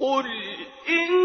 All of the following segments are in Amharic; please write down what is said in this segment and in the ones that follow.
قل إن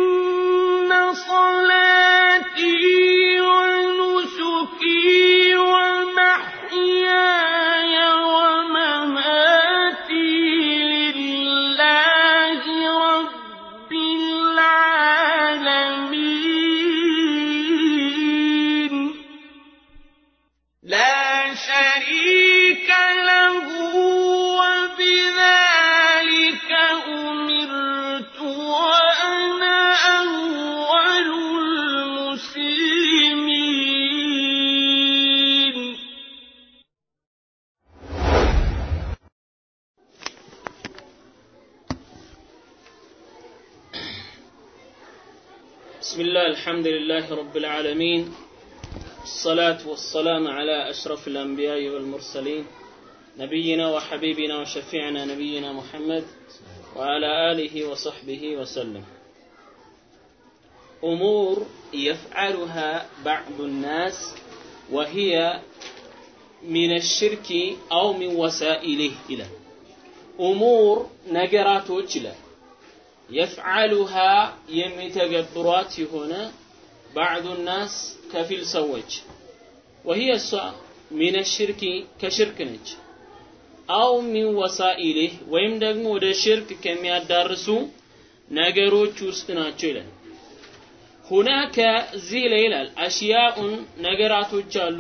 الحمد لله رب العالمين الصلاة والسلام على أشرف الأنبياء والمرسلين نبينا وحبيبنا وشفيعنا نبينا محمد وعلى آله وصحبه وسلم. أمور يفعلها بعض الناس وهي من الشرك أو من وسائله إلى. أمور نجرات وجلة يفعلها يمتقبرات هنا ባዕዱ ናስ ከፊል ሰዎች። ወሂየ እሷ ሚነ ሽርኪ ከሽርክ ነች። አው ሚን ወሳኢሊህ ወይም ደግሞ ወደ ሽርክ ከሚያዳርሱ ነገሮች ውስጥ ናቸው ይላል። ሁናከ እዚህ ላይ ይላል አሽያኡን ነገራቶች አሉ።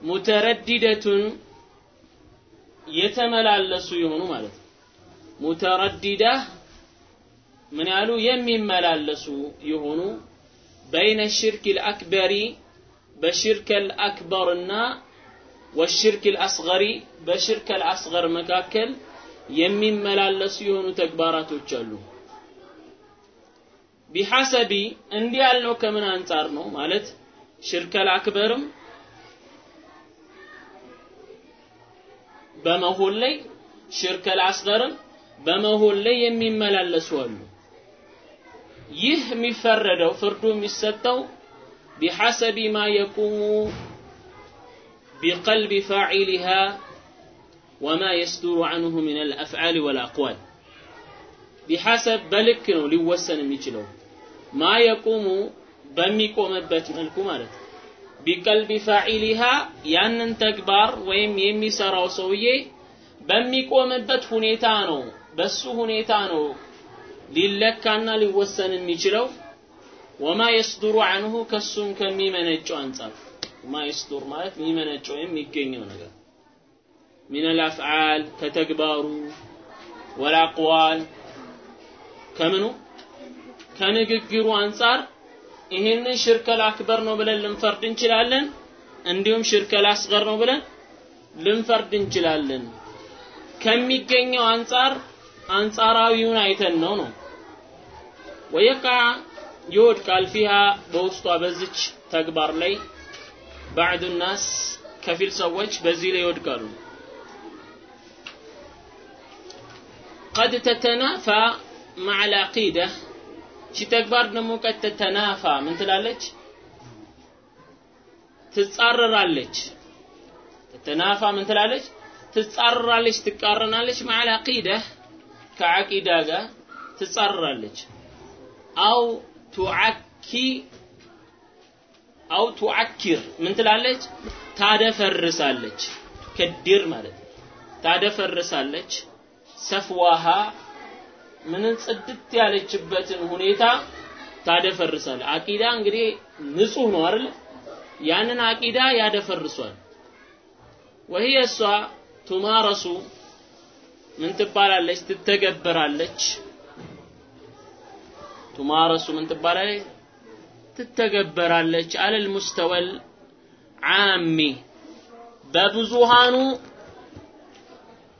ሙተረዲደቱን የተመላለሱ የሆኑ ማለት ነው። ሙተረዲዳ ምን ያሉ? የሚመላለሱ የሆኑ በይነ ሽርክ ልአክበሪ በሽርክ ልአክበርና ወሽርክ ልአስገሪ በሽርክ ልአስገር መካከል የሚመላለሱ የሆኑ ተግባራቶች አሉ ቢሐሰቢ እንዲህ ያልነው ከምን አንጻር ነው ማለት ሽርክ ልአክበርም በመሆን ላይ ሽርክ ልአስገርም በመሆን ላይ የሚመላለሱ አሉ ይህ የሚፈረደው ፍርዱ የሚሰጠው ቢሐሰቢ ማ የቁሙ ቢቀልቢ ፋዒሊሃ ወማ የስዱሩ አንሁ ምን አልአፍዓል ወልአቅዋል። ቢሐሰብ በልክ ነው ሊወሰን የሚችለው። ማ የቁሙ በሚቆምበት መልኩ ማለት ነው። ቢቀልቢ ፋዒሊሃ ያንን ተግባር ወይም የሚሰራው ሰውዬ በሚቆምበት ሁኔታ ነው በሱ ሁኔታ ነው ሊለካና ሊወሰን የሚችለው ወማ የስዱሩ አንሁ ከሱም ከሚመነጨው አንጻር። ወማ የስዱር ማለት የሚመነጨው ወይም የሚገኘው ነገር። ሚን አልአፍዓል ከተግባሩ ወልአቅዋል ከምኑ? ከንግግሩ አንጻር ይህንን ሽርከል አክበር ነው ብለን ልንፈርድ እንችላለን እንዲሁም ሽርከል አስገር ነው ብለን ልንፈርድ እንችላለን። ከሚገኘው አንጻር አንጻራዊውን አይተን ነው ነው ወየቃ ይወድቃል ፊሃ በውስጧ በዚች ተግባር ላይ ባዕዱ ናስ ከፊል ሰዎች በዚህ ላይ ይወድቃሉ قد تتنافى مع العقيدة ሺ ተግባር ደግሞ ቀድ ተተናፋ ምን ትላለች ትጻረራለች ተተናፋ ምን ትላለች ትጻረራለች ትቃረናለች ማዕል አቂዳ ከአቂዳ ጋር ትጻረራለች። አው ቱዓኪ አው ቱዓኪር ምን ትላለች? ታደፈርሳለች። ከድር ማለት ታደፈርሳለች። ሰፍዋሃ ምንን ጽድት ያለችበትን ሁኔታ ታደፈርሳለች። አቂዳ እንግዲህ ንጹህ ነው አይደል? ያንን አቂዳ ያደፈርሷል። ወህየ እሷ ቱማረሱ ምን ትባላለች? ትተገበራለች። ቱማረሱ ምን ትባላለች? ትተገበራለች። አለል ሙስተወል ዓሚ። በብዙሃኑ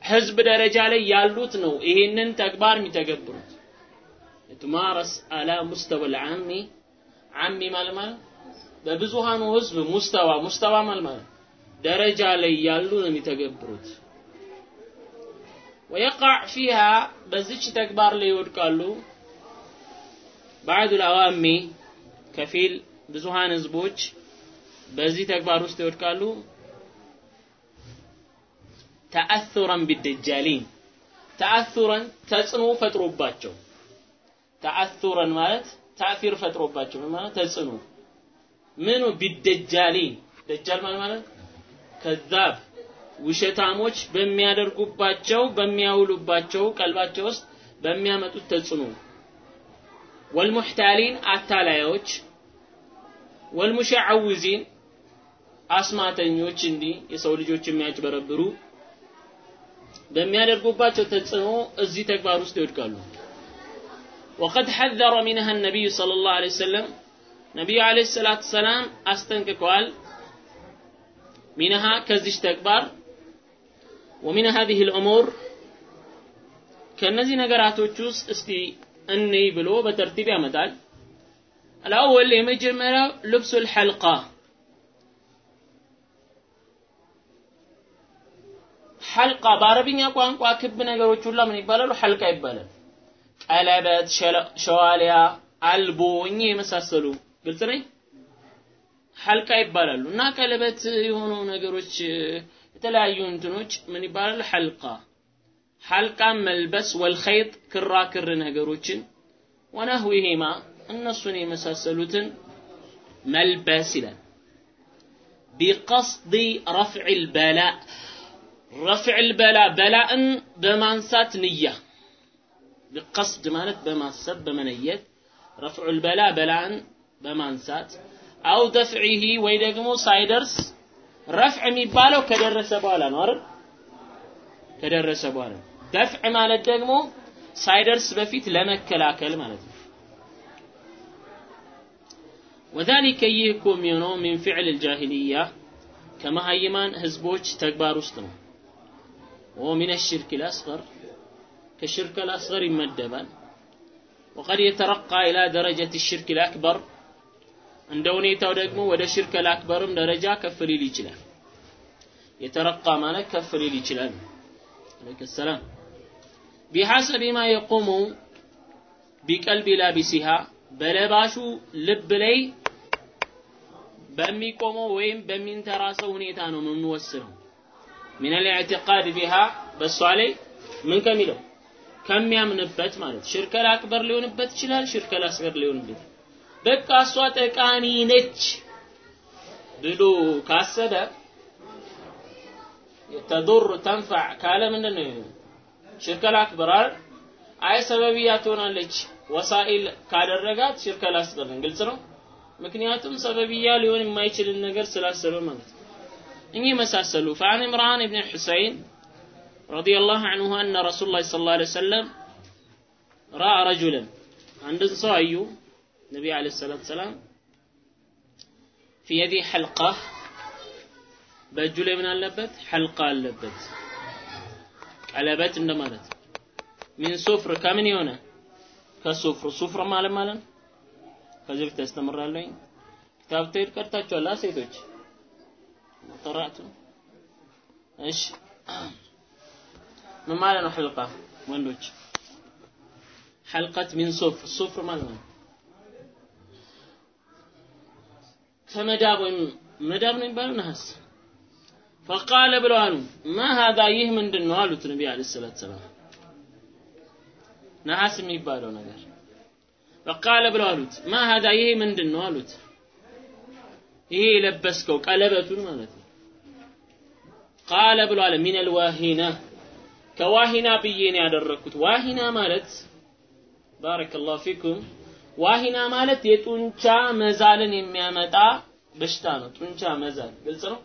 ህዝብ ደረጃ ላይ ያሉት ነው ይሄንን ተግባር የሚተገብሩት። ትማረስ አላ ሙስተወል ዓሚ። ዓሚ ማለት ማለት በብዙሃኑ ህዝብ ሙስተዋ ሙስተዋ ማለት ማለት ደረጃ ላይ ያሉ ነው የሚተገብሩት ወየቃዕ ፊሃ በዚች ተግባር ላይ ይወድቃሉ። ባዕዱል አዋሚ ከፊል ብዙሃን ህዝቦች በዚህ ተግባር ውስጥ ይወድቃሉ። ተአሱረን ቢደጃሊን ተአሱረን ተጽዕኖ ፈጥሮባቸው። ተአሱረን ማለት ታእፊር ፈጥሮባቸው ማለት? ተጽዕኖ። ምኑ? ቢደጃሊን። ደጃል ማለት ማለት ከዛብ ውሸታሞች በሚያደርጉባቸው በሚያውሉባቸው ቀልባቸው ውስጥ በሚያመጡት ተጽዕኖ ወልሙሕታሊን አታላዮች ወልሙሸዓውዚን አስማተኞች እንዲ የሰው ልጆች የሚያጭበረብሩ በሚያደርጉባቸው ተጽዕኖ እዚህ ተግባር ውስጥ ይወድቃሉ። ወቀድ ሐዘረ ሚንሃ ነቢዩ ሰለላሁ ዐለይሂ ወሰለም ነቢዩ ዐለይሂ ሰላቱ ሰላም አስጠንቅቀዋል። ሚንሃ ከዚች ተግባር ومن هذه الأمور ከነዚህ ነገራቶች ውስጥ እስቲ እንይ ብሎ በተርቲብ ያመጣል الأول የመጀመሪያው ልብሱ الحلقة ሐልቃ በአረብኛ ቋንቋ ክብ ነገሮች ሁላ ምን ይባላሉ? ሐልቃ ይባላል። ቀለበት፣ ሸዋሊያ፣ አልቦ እኚህ የመሳሰሉ ግልጽ ነኝ። ሐልቃ ይባላሉ እና ቀለበት የሆኑ ነገሮች የተለያዩ እንትኖች ምን ይባላል? ሐልቃ ሐልቃ መልበስ ወልኸይጥ ክራክር ነገሮችን ወነህዊሂማ እነሱን የመሳሰሉትን መልበስ ይላል። ቢቀስዲ ረፍዕ ልበላ ረፍዕ ልበላ በላእን በማንሳት ንያ ቢቀስድ ማለት በማሰብ በመነየት ረፍዑ ልበላ በላእን በማንሳት አው ደፍዒሂ ወይ ደግሞ ሳይደርስ ረፍዕ የሚባለው ከደረሰ በኋላ ነው አይደል? ከደረሰ በኋላ ደፍዕ ማለት ደግሞ ሳይደርስ በፊት ለመከላከል ማለት ነው። ወዛሊከ ይህ እኮ የሚሆነው ሚን ፊዕል ልጃሂልያ ከመሀይማን ህዝቦች ተግባር ውስጥ ነው። ወሚን ሽርክ ልአስገር ከሽርክ ልአስገር ይመደባል። وقد يترقى إلى درجة الشرك الأكبر እንደ ሁኔታው ደግሞ ወደ الشرك الأكبر ም ደረጃ ከፍ ሊል ይችላል። يترقى ማለት ከፍ ሊል ይችላል። عليك سلام بحسب ما يقوم بقلب لابسها በለባሹ ልብ ላይ በሚቆመው ወይም በሚንተራሰው ሁኔታ ነው የምንወስነው። من الاعتقاد بها በእሷ ላይ ምን ከሚለው ከሚያምንበት ማለት ሽርከል አክበር ሊሆንበት ይችላል፣ ሽርከል አስገር ሊሆንበት በቃ እሷ ጠቃሚ ነች ብሎ ካሰበ ተዱር ተንፋዕ ካለ ምንድን ነው ሽርከል አክበር አይደል? አይ ሰበብያ ትሆናለች ወሳኢል ካደረጋት ሽርከል አስገር ግልጽ ነው። ምክንያቱም ሰበብያ ሊሆን የማይችልን ነገር ስላሰበ ማለት ነው። እኚህ መሳሰሉ فعن عمران بن حسين رضي الله عنه أن رسول الله صلى الله عليه وسلم رأى رجلا عند ሰው አዩ ነቢ عليه الصلاة والسلام في يدي حلقة በእጁ ላይ ምን አለበት? ሐልቃ አለበት። ቀለበት እንደማለት ሚን ሱፍር ከምን የሆነ ከሱፍር ሱፍር ማለት ማለት ከዚህ በፊት ያስተምራለሁኝ ክታብ ተሄድ ቀርታችኋል ሴቶች ቀራቱ እሺ ምን ማለት ነው ሕልቃ ወንዶች ሐልቀት ሚን ሱፍር ሱፍር ማለት ነው ከመዳብ ወይም መዳብ ነው የሚባለው? ነሐስ። ፈቃለ ብለው አሉ። ማ ይህ ምንድን ነው አሉት ነቢ አለ ሰላት ሰላም። ነሐስ የሚባለው ነገር። ፈቃለ ብለው አሉት። ማ ይሄ ምንድን ነው አሉት። ይሄ የለበስከው ቀለበቱን ማለት ነው። ቃለ ብሎ አለ። አልዋሂና ከዋሂና ብዬ ነው ያደረግኩት ዋሂና ማለት ባረከላሁ ፊኩም ዋሂና ማለት የጡንቻ መዛልን የሚያመጣ በሽታ ነው። ጡንቻ መዛል ግልጽ ነው።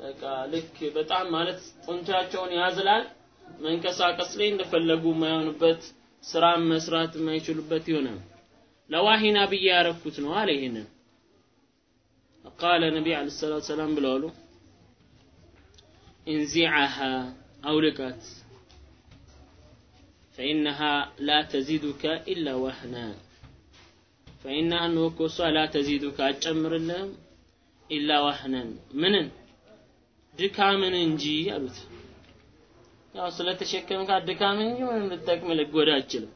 በቃ ልክ በጣም ማለት ጡንቻቸውን ያዝላል። መንቀሳቀስ ላይ እንደፈለጉ የማይሆንበት ስራ መስራት የማይችሉበት ይሆናል። ለዋሂና ብዬ ያረኩት ነው አለ ይሄንን ቃለ ነቢ አለ ሰላት ሰላም ብለዋሉ እንዚዓሃ አውልቃት ፈኢነሃ ላ ተዚዱከ ኢላ ዋህና። ፈኢና አንሁ እኮ እሷ ላ ተዚዱከ አጨምርልህም ኢላ ዋህነን ምንን ድካምን እንጂ አሉት። ያው ስለተሸከምካ ድካም እንጂ ምንም ልጠቅም ልጎዳ አችልም።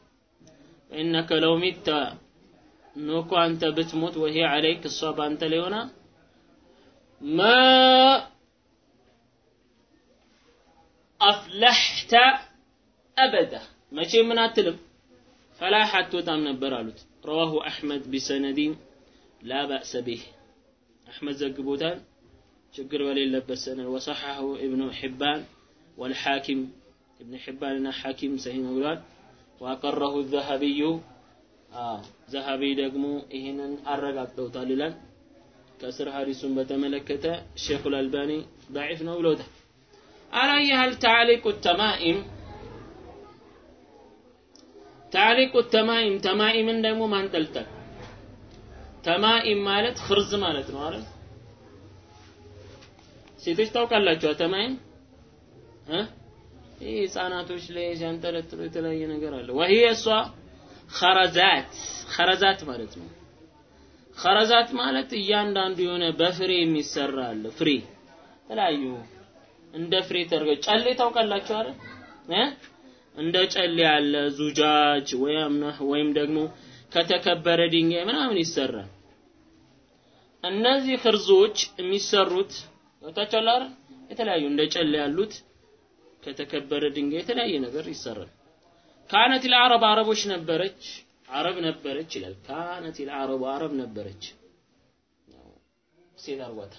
ፈኢነከ ለው ኖኮ አንተ ብትሞት ወሄ አለይክ እሷ በአንተ ላይ ሆና ማ አፍለሕተ አበዳ መቼ ምን አትልም ፈላህ አትወጣም ነበር አሉት። رواه أحمد بسند لا بأس به. أحمد زقبوتان شكر ولي لبسنا وصححه ابن حبان والحاكم ابن حبان حاكم سهين أولاد وأقره الذهبي آه ذهبي دقمو إهنا أرقى دوتال كسر حارسون بتملكة الشيخ الألباني ضعيف نولوده. على أي هل تعليق التمائم ታሪቁ ተማኢም ተማኢምን ደግሞ ማንጠልጠል። ተማኢም ማለት ክርዝ ማለት ነው አይደል? ሴቶች ታውቃላችሁ ተማኢም? እ? ህፃናቶች ላይ ሲያንጠለጥሉ የተለያየ ነገር አለ። ወህየ እሷ ኸረዛት ኸረዛት ማለት ነው። ከረዛት ማለት እያንዳንዱ የሆነ በፍሬ የሚሰራ አለ። ፍሬ የተለያዩ እንደ ፍሬ ተደርገው ጨሌ ታውቃላችሁ አይደል? እ? እንደ ጨሌ ያለ ዙጃጅ ወይም ደግሞ ከተከበረ ድንጋይ ምናምን ይሰራል። እነዚህ ክርዞች የሚሰሩት ወታቻላ የተለያዩ እንደ ጨሌ ያሉት ከተከበረ ድንጋይ የተለያየ ነገር ይሰራል። ካነት ለአረብ አረቦች ነበረች አረብ ነበረች ይላል። ካነት ለአረብ አረብ ነበረች። ሴት አርጓታ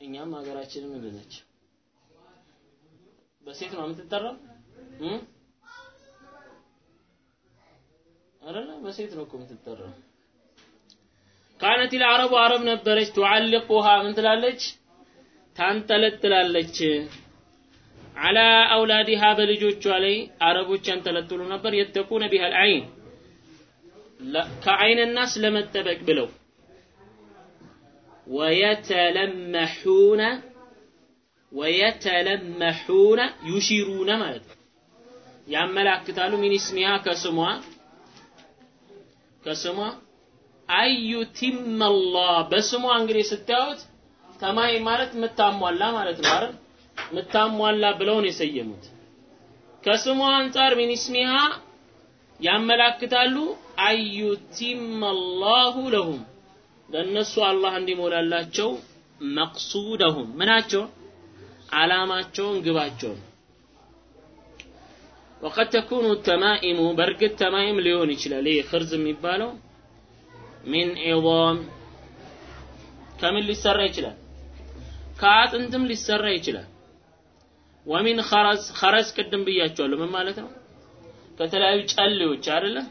እኛም ሀገራችንም ምንድነች በሴት ነው የምትጠራው አይደለ በሴት ነው እኮ የምትጠራው ካነት ለአረቡ አረብ ነበረች ቱዓልቁሃ ምን ትላለች ታንጠለጥላለች አላ አውላዲሃ በልጆቿ ላይ አረቦች ያንጠለጥሉ ነበር የተቁነ ቢሃል አይን ከአይንና ስለመጠበቅ ብለው ወየተለመሑነ ወየተለመሑነ ዩሺሩነ ማለት ነው። ያመላክታሉ ሚን ስሚሃ ከስሟ ከስሟ አዩቲመ አላህ በስሟ እንግዲህ ስታዩት ተማይ ማለት ምታሟላ ማለት ነው አይደል? ምታሟላ ብለው ነው የሰየሙት። ከስሟ አንጻር ሚን ስሚሃ ያመላክታሉ አዩቲመ አላሁ ለሁም። ለእነሱ አላህ እንዲሞላላቸው መቅሱደሁም። ምናቸው ዓላማቸውን ግባቸውን ወቀድ ተኩኑ ተማኢሙ በእርግጥ ተማኢም ሊሆን ይችላል። ይህ ክርዝ የሚባለው ሚን ዒዛም ከምን ሊሰራ ይችላል? ከአጥንትም ሊሰራ ይችላል። ወሚን ኸረዝ ኸረዝ ቅድም ብያቸዋለሁ። ምን ማለት ነው? ከተለያዩ ጨሌዎች አይደለም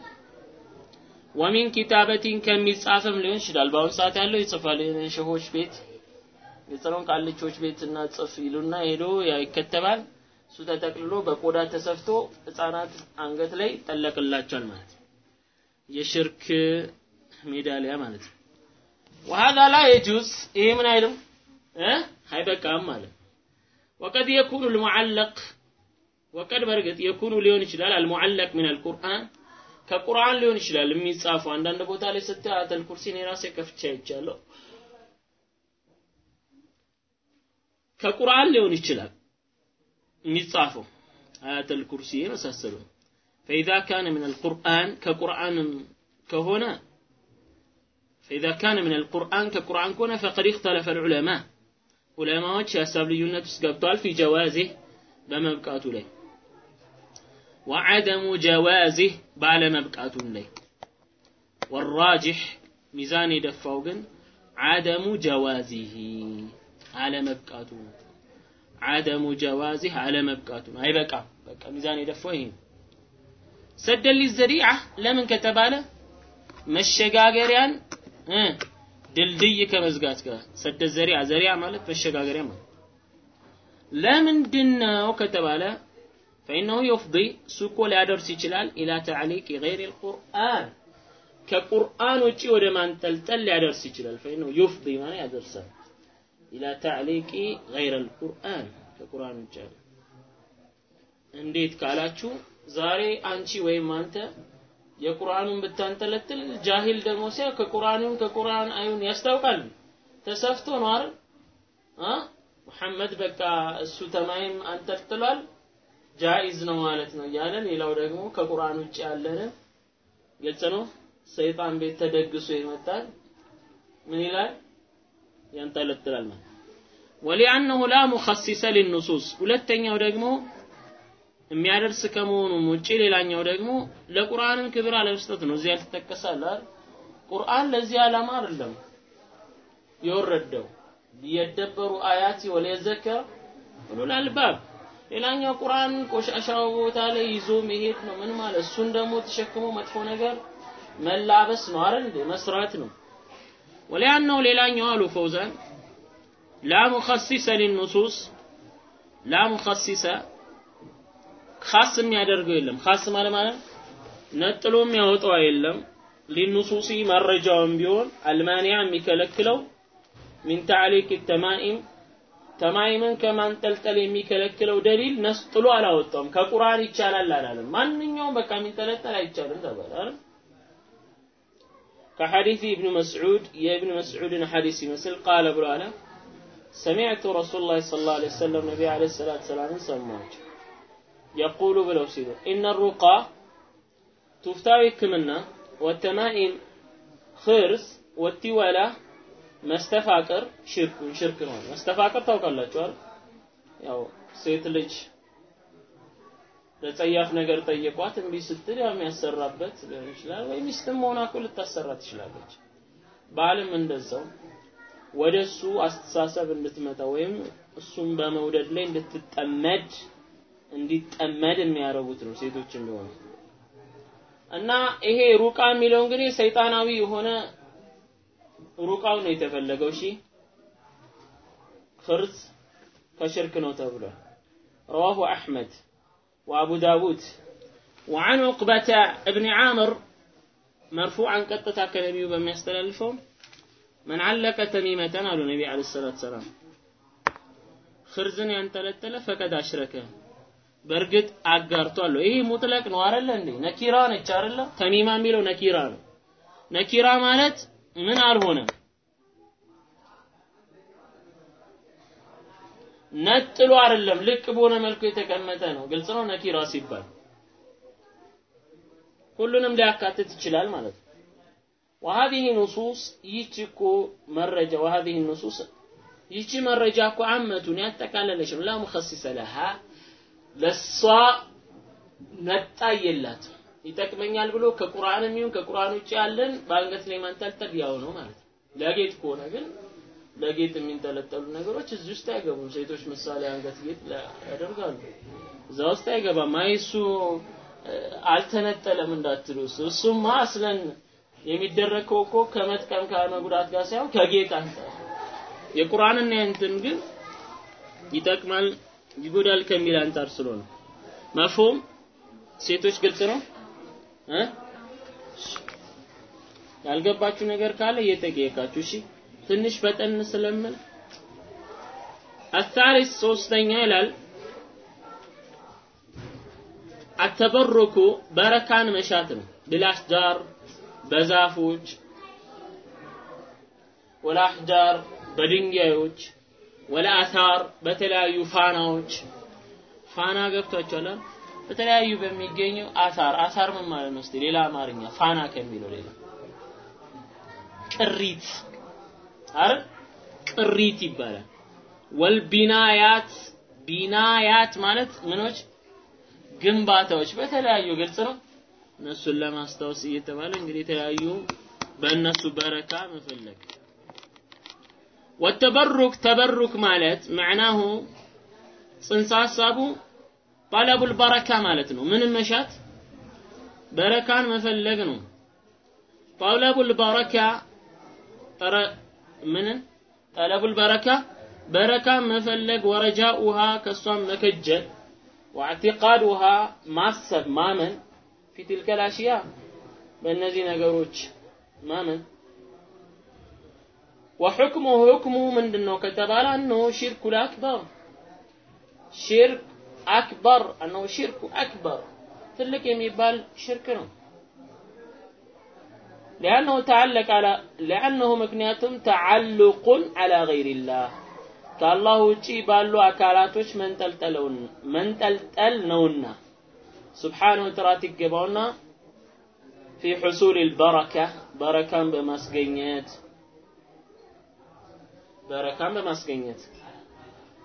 ወሚን ኪታበቲን ከሚጻፍም ሊሆን ይችላል። በአሁን ሰዓት ያለው ይጽፋል። ሸሆች ቤት የጸሎን ቃልቾች ቤት እና ጽፍ ይሉና ሄዶ ይከተባል እሱ ተጠቅልሎ በቆዳ ተሰፍቶ ህፃናት አንገት ላይ ጠለቅላቸዋል ማለት ነው የሽርክ ሜዳሊያ ማለት ነው وهذا لا يجوز ይሄ ምን አይልም እ አይበቃም ማለት وقد يكون المعلق وقد በርግጥ يكون ሊሆን ይችላል المعلق من القرآن ከቁርአን ሊሆን ይችላል የሚጻፉ አንዳንድ ቦታ ላይ ስታይ አተል ኩርሲን የራሴ ከፍቻ ይቻለሁ ከቁርአን ሊሆን ይችላል የሚጻፈው አያተል ኩርሲ የመሳሰሉ فإذا كان من القرآن كقرآن كهنا فإذا كان من القرآن كقرآن كهنا فقد اختلف العلماء علماء يحسب ليونت سقطال في جوازه بمبقاته له وعدم جوازه بعد مبقاته له والراجح ميزان يدفعوا عدم جوازه አለመብቃቱ ነው። አደሙ ጀዋዚህ አለመብቃቱ ነው። አይበቃም። በቃ ሚዛን የደፋው ይሄ ነው። ሰደ ለምን ከተባለ መሸጋገሪያን ድልድይ ከመዝጋት ጋር سد ذريعة ذريعة ማለት መሸጋገሪያ ማለት ለምንድን ነው ከተባለ فإنه يفضي እሱ እኮ ሊያደርስ ይችላል إلى تعليق غير القرآن ከቁርአን ውጪ ወደ ማንጠልጠል ሊያደርስ ይችላል። فإنه يفضي ማለት ያደርሳል إلى تعليق غير القرآن ከቁርአን ውጭ እንዴት ካላችሁ ዛሬ አንቺ ወይም አንተ የቁርአኑን ብታንጠለጥል ጃሂል ደግሞ ሲያ ከቁርአኑን ከቁርአን አዩን ያስታውቃል። ተሰፍቶ ነው አይደል? አ? መሐመድ በቃ እሱ ተማይም አንጠልጥሏል ጃኢዝ ነው ማለት ነው እያለ ሌላው ደግሞ ከቁርአን ውጭ ያለን ግልጽ ነው። ሰይጣን ቤት ተደግሶ ይመጣል። ምን ይላል? ያንጠለጥላል ማለት ወሊአነሁ ላ ሙኸሲሰ ሊኑሱስ ሁለተኛው ደግሞ የሚያደርስ ከመሆኑ ውጪ ሌላኛው ደግሞ ለቁርአንም ክብር አለመስጠት ነው። እዚህ ያልተጠቀሳል ቁርአን ለዚህ ዓላማ አይደለም የወረደው ሊየደበሩ አያቲ ወሊየዘከር ኡሉል አልባብ። ሌላኛው ቁርአን ቆሻሻው ቦታ ላይ ይዞ መሄድ ነው። ምን ማለት እሱን ደግሞ ተሸክሞ መጥፎ ነገር መላበስ ነው አይደል? መስራት ነው። ወሊያነው ሌላኛው አሉ ፈውዛን ላ ሙኸሲሰ ሊኑሱስ ላ ሙኸሲሰ ኻስ የሚያደርገው የለም። ኻስ ማለት ማለት ነጥሎ የሚያወጣው የለም። ሊኑሱሲ መረጃውን ቢሆን አልማኒያ የሚከለክለው ሚን ተዕሊቅ ተማኢም ተማይምን ከማንጠልጠል የሚከለክለው ደሊል ነስጥሎ አላወጣውም። ከቁርአን ይቻላል አላለም። ማንኛውም በቃ የሚንጠለጠል አይቻልም ተባለ አይደል? ከሐዲስ ኢብኑ መስዑድ የኢብኑ መስዑድን ሐዲስ ይመስል ቃለ ብሎ አለ ሰሚዕቱ ረሱሉላህ ሰለላሁ ዐለይሂ ወሰለም ነቢ ዐለይሂ ሰላቱ ሰላምን ሰማቸው የቁሉ ብለው ሲሉ ኢነ ሩቃ ቱፍታዊ ህክምና ወተማኢም ክርስ ወቲወላ መስተፋቅር ሽርኩን ሽርክ ነው። መስተፋቅር ታውቃላችሁ አይደል? ያው ሴት ልጅ ለጸያፍ ነገር ጠየቋት እምቢ ስትል ያው የሚያሰራበት ሊሆን ይችላል፣ ወይ ሚስትም ሆና እኮ ልታሰራ ትችላለች። ባልም እንደዛው ወደ እሱ አስተሳሰብ እንድትመጣ ወይም እሱም በመውደድ ላይ እንድትጠመድ እንዲጠመድ የሚያደርጉት ነው ሴቶች እንደሆነ እና ይሄ ሩቃ የሚለው እንግዲህ ሰይጣናዊ የሆነ ሩቃው ነው የተፈለገው። እሺ ፍርዝ ከሽርክ ነው ተብሏል። رواه أحمد وأبو داود وعن عقبة ابن عامر مرفوعا قطة كنبي بما يستلفهم من علق تميمة قالوا النبي عليه الصلاة والسلام خرزن ينتلتل فقد أشرك በእርግጥ አጋርቷል። ይሄ ሙጥለቅ ነው አይደለ እንዴ? ነኪራ ነች አይደለ? ተሚማ የሚለው ነኪራ ነው። ነኪራ ማለት ምን አልሆነም ነጥሎ አይደለም፣ ልቅ በሆነ መልኩ የተቀመጠ ነው። ግልጽ ነው። ነኪራ ሲባል ሁሉንም ሊያካትት ይችላል ማለት ነው። وهذه نصوص ይህች እኮ መረጃ وهذه النصوص ይህች መረጃ እኮ አመቱን ያጠቃለለች ነው። ላ ሙኸሲሰ ለሃ ለሷ ነጣ የላትም። ይጠቅመኛል ብሎ ከቁርአንም ይሁን ከቁርአን ውጭ ያለን በአንገት ላይ ማንጠልጠል ያው ነው ማለት ነው። ለጌጥ ከሆነ ግን ለጌጥ የሚንጠለጠሉ ነገሮች እዚህ ውስጥ አይገቡም። ሴቶች ምሳሌ አንገት ጌጥ ያደርጋሉ፣ እዛ ውስጥ አይገባም። አይ እሱ አልተነጠለም እንዳትሉ፣ እሱማ አስለን የሚደረገው እኮ ከመጥቀም ከመጉዳት ጋር ሳይሆን ከጌጥ አንጻር የቁርአንና የእንትን ግን ይጠቅማል ይጎዳል ከሚል አንጻር ስለሆነ። መፍሁም ሴቶች ግልጽ ነው? ያልገባችሁ ነገር ካለ እየጠየቃችሁ እሺ ትንሽ ፈጠን ስለምን አሳሪስ ሶስተኛ ይላል። አተበሩኩ በረካን መሻት ነው። ብላሽጃር በዛፎች ወላአሕጃር በድንጋዮች ወለአሳር በተለያዩ ፋናዎች። ፋና ገብቷችኋል በተለያዩ በሚገኙ አሳር። አሳር ምን ማለት ነው? ሌላ አማርኛ። ፋና ከሚለው ሌላ። ቅሪት አይደል? ቅሪት ይባላል። ወልቢናያት ቢናያት ማለት ምኖች ግንባታዎች በተለያዩ ግልጽ ነው። እነሱን ለማስታወስ እየተባለ እንግዲህ የተለያዩ በእነሱ በረካ መፈለግ ወተበሩክ ተበሩክ ማለት መዕናሁ ጽንሰ ሐሳቡ ጠለቡል በረካ ማለት ነው። ምንም መሻት በረካን መፈለግ ነው። ጠለቡል በረካ ምንን ጠለቡል በረካ በረካን መፈለግ ወረጃ ውሃ ከሷም መከጀል ወአዕቲቃድ ውሃ ማሰብ ማመን ፊ ትልከል አሽያ በእነዚህ ነገሮች ማመን ወሕክሙ ሕክሙ ምንድን ነው ከተባለ እነሆ ሽርኩል አክበር ሽርክ አክበር እነሆ ሽርኩ አክበር ትልቅ የሚባል ሽርክ ነው። لأنه تعلق على لأنه ምክንያቱም تعلق على غير الله ከአላህ ውጪ ባሉ አካላቶች መንጠልጠለውን መንጠልጠል ነውና ሱብሓነሁ ጥራት ይገባውና في حصول البركة በረካን በማስገኘት በረካን በማስገኘት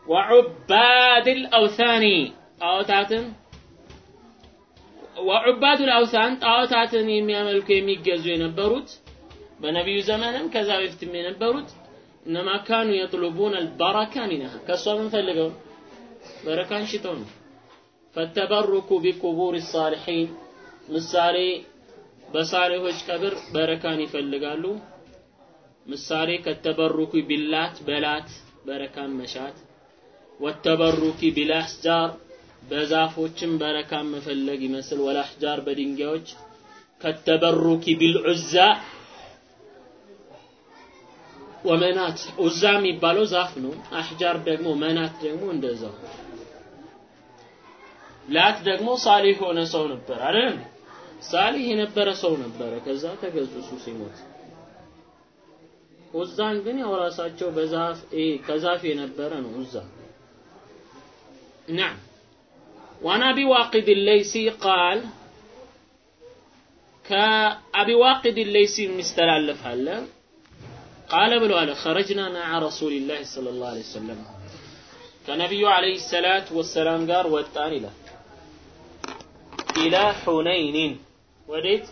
ወዑባድ አልአውሳኒ ጣዖታትን ወዑባዱ ልአውሳን ጣዖታትን የሚያመልኩ የሚገዙ የነበሩት በነቢዩ ዘመንም ከዛ በፊትም የነበሩት እነማ ካኑ የጥሉቡን አልበረካ ሚንሃ ከእሷ ምን ፈልገው ነው? በረካን ሽተው ነው። ፈተበሩኩ ቢቁቡር ሳሊሒን ምሳሌ በሳሌሆች ቀብር በረካን ይፈልጋሉ። ምሳሌ ከተበሩኩ ቢላት በላት በረካን መሻት ወተበሩኪ ቢልአሕጃር በዛፎችም በረካ መፈለግ ይመስል ወላህጃር በድንጋዮች ከተበሩኪ ቢልዑዛ ወመናት ዑዛ የሚባለው ዛፍ ነው። አህጃር ደግሞ መናት ደግሞ እንደዛው። ላት ደግሞ ሳሊህ የሆነ ሰው ነበር አይደል? ሳሊህ የነበረ ሰው ነበረ። ከዛ ተገዙ እሱ ሲሞት። ዑዛን ግን ያው ራሳቸው በዛፍ ከዛፍ የነበረ ነው ዑዛ ናም وعن أبي واقد الليثي قال كأبي واقد الليثي مستلالف هلا قال بلواله خرجنا مع رسول الله صلى الله عليه وسلم. كنبي عليه الصلاة والسلام قال وطان إلى. إلى حنين. وديت؟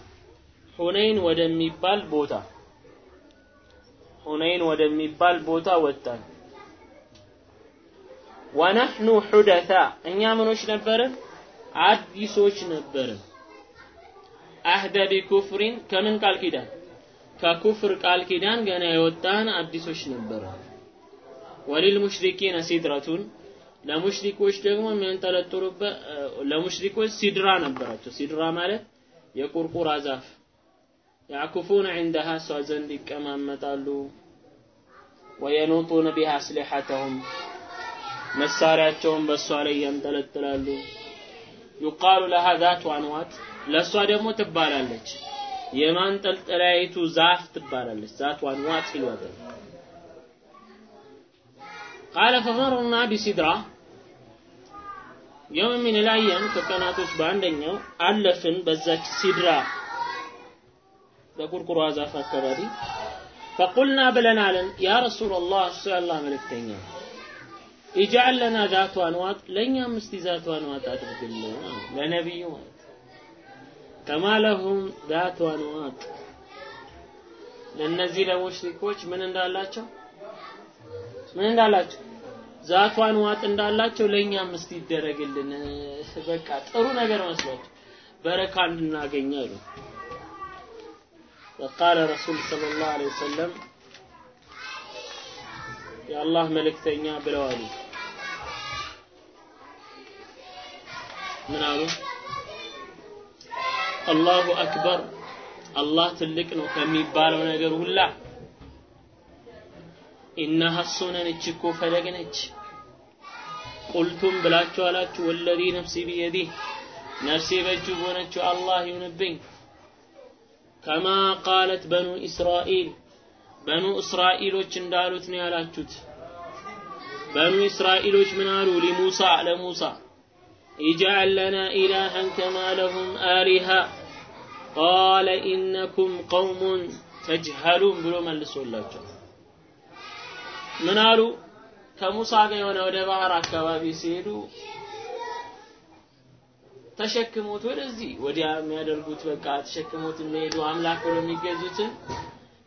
حنين ودميبال بوتا. حنين ودميبال بوتا وطان ወነሕኑ ሑደታ እኛ ምኖች ነበርን? አዲሶች ነበርን። አህደ ቢኩፍሪን ከምን ቃል ኪዳን? ከኩፍር ቃል ኪዳን ገና የወጣን አዲሶች ነበርን። ወሊል ሙሽሪኪነ ሲድረቱን። ለሙሽሪኮች ደግሞ የሚያንጠለጥሉበት ለሙሽሪኮች ሲድራ ነበራቸው። ሲድራ ማለት የቁርቁራ ዛፍ ያዕኩፉነ ዒንደሃ እሷ ዘንድ ይቀማመጣሉ። ወየኑጡነ ቢሃ አስሊሐተሁም መሳሪያቸውን በእሷ ላይ ያንጠለጥላሉ። ዩቃሉ ለሃ ዛቱ አንዋት ለእሷ ደግሞ ትባላለች የማንጠልጠላይቱ ዛፍ ትባላለች። ዛቱ አንዋት ይሏታል። ቃለ ፈመሩና ቢሲድራ የውም ምን ላያም ከቀናቶች በአንደኛው አለፍን በዛች ሲድራ በቁርቁሯ ዛፍ አካባቢ ፈቁልና ብለናልን ያ ረሱላላህ እሱ ያላህ መልእክተኛ ኢጃል ለና ዛቱ አንዋጥ ለእኛም እስቲ ዛቱ አንዋጥ አድርግልን ለነቢዩ ማለት ከማ ለሁም ዛቱ አንዋጥ ለእነዚህ ለሙሽሪኮች ምን እንዳላቸው ምን እንዳላቸው ዛቱ አንዋጥ እንዳላቸው ለእኛም እስቲ ይደረግልን በቃ ጥሩ ነገር መስሏቸው በረካ እንድናገኝ አሉ وقال رسول صلى الله عليه وسلم የአላህ መልእክተኛ ብለዋሉ ምን አሉ? አላሁ አክበር አላህ ትልቅ ነው ከሚባለው ነገር ሁላ። ኢነሃ ሱነን እች እኮ ፈለግ ነች። ቁልቱም ብላችሁ አላችሁ ወለዚ ነፍሲ ቢየዲህ ነፍሴ በእጁ በሆነችው አላህ ይሁንብኝ። ከማ ቃለት በኑ እስራኤል በኑ እስራኤሎች እንዳሉት ነው ያላችሁት። በኑ እስራኤሎች ምን አሉ? ሊሙሳ ለሙሳ اجعل لنا إلها كما لهم آلهة قال إنكم قوم تجهلون ብሎ መልሶላቸው ምን አሉ ከሙሳ ጋር የሆነ ወደ ባህር አካባቢ ሲሄዱ ተሸክሞት ወደዚህ ወዲያ የሚያደርጉት በቃ ተሸክሞት የሚሄዱ አምላክ ብሎ የሚገዙትን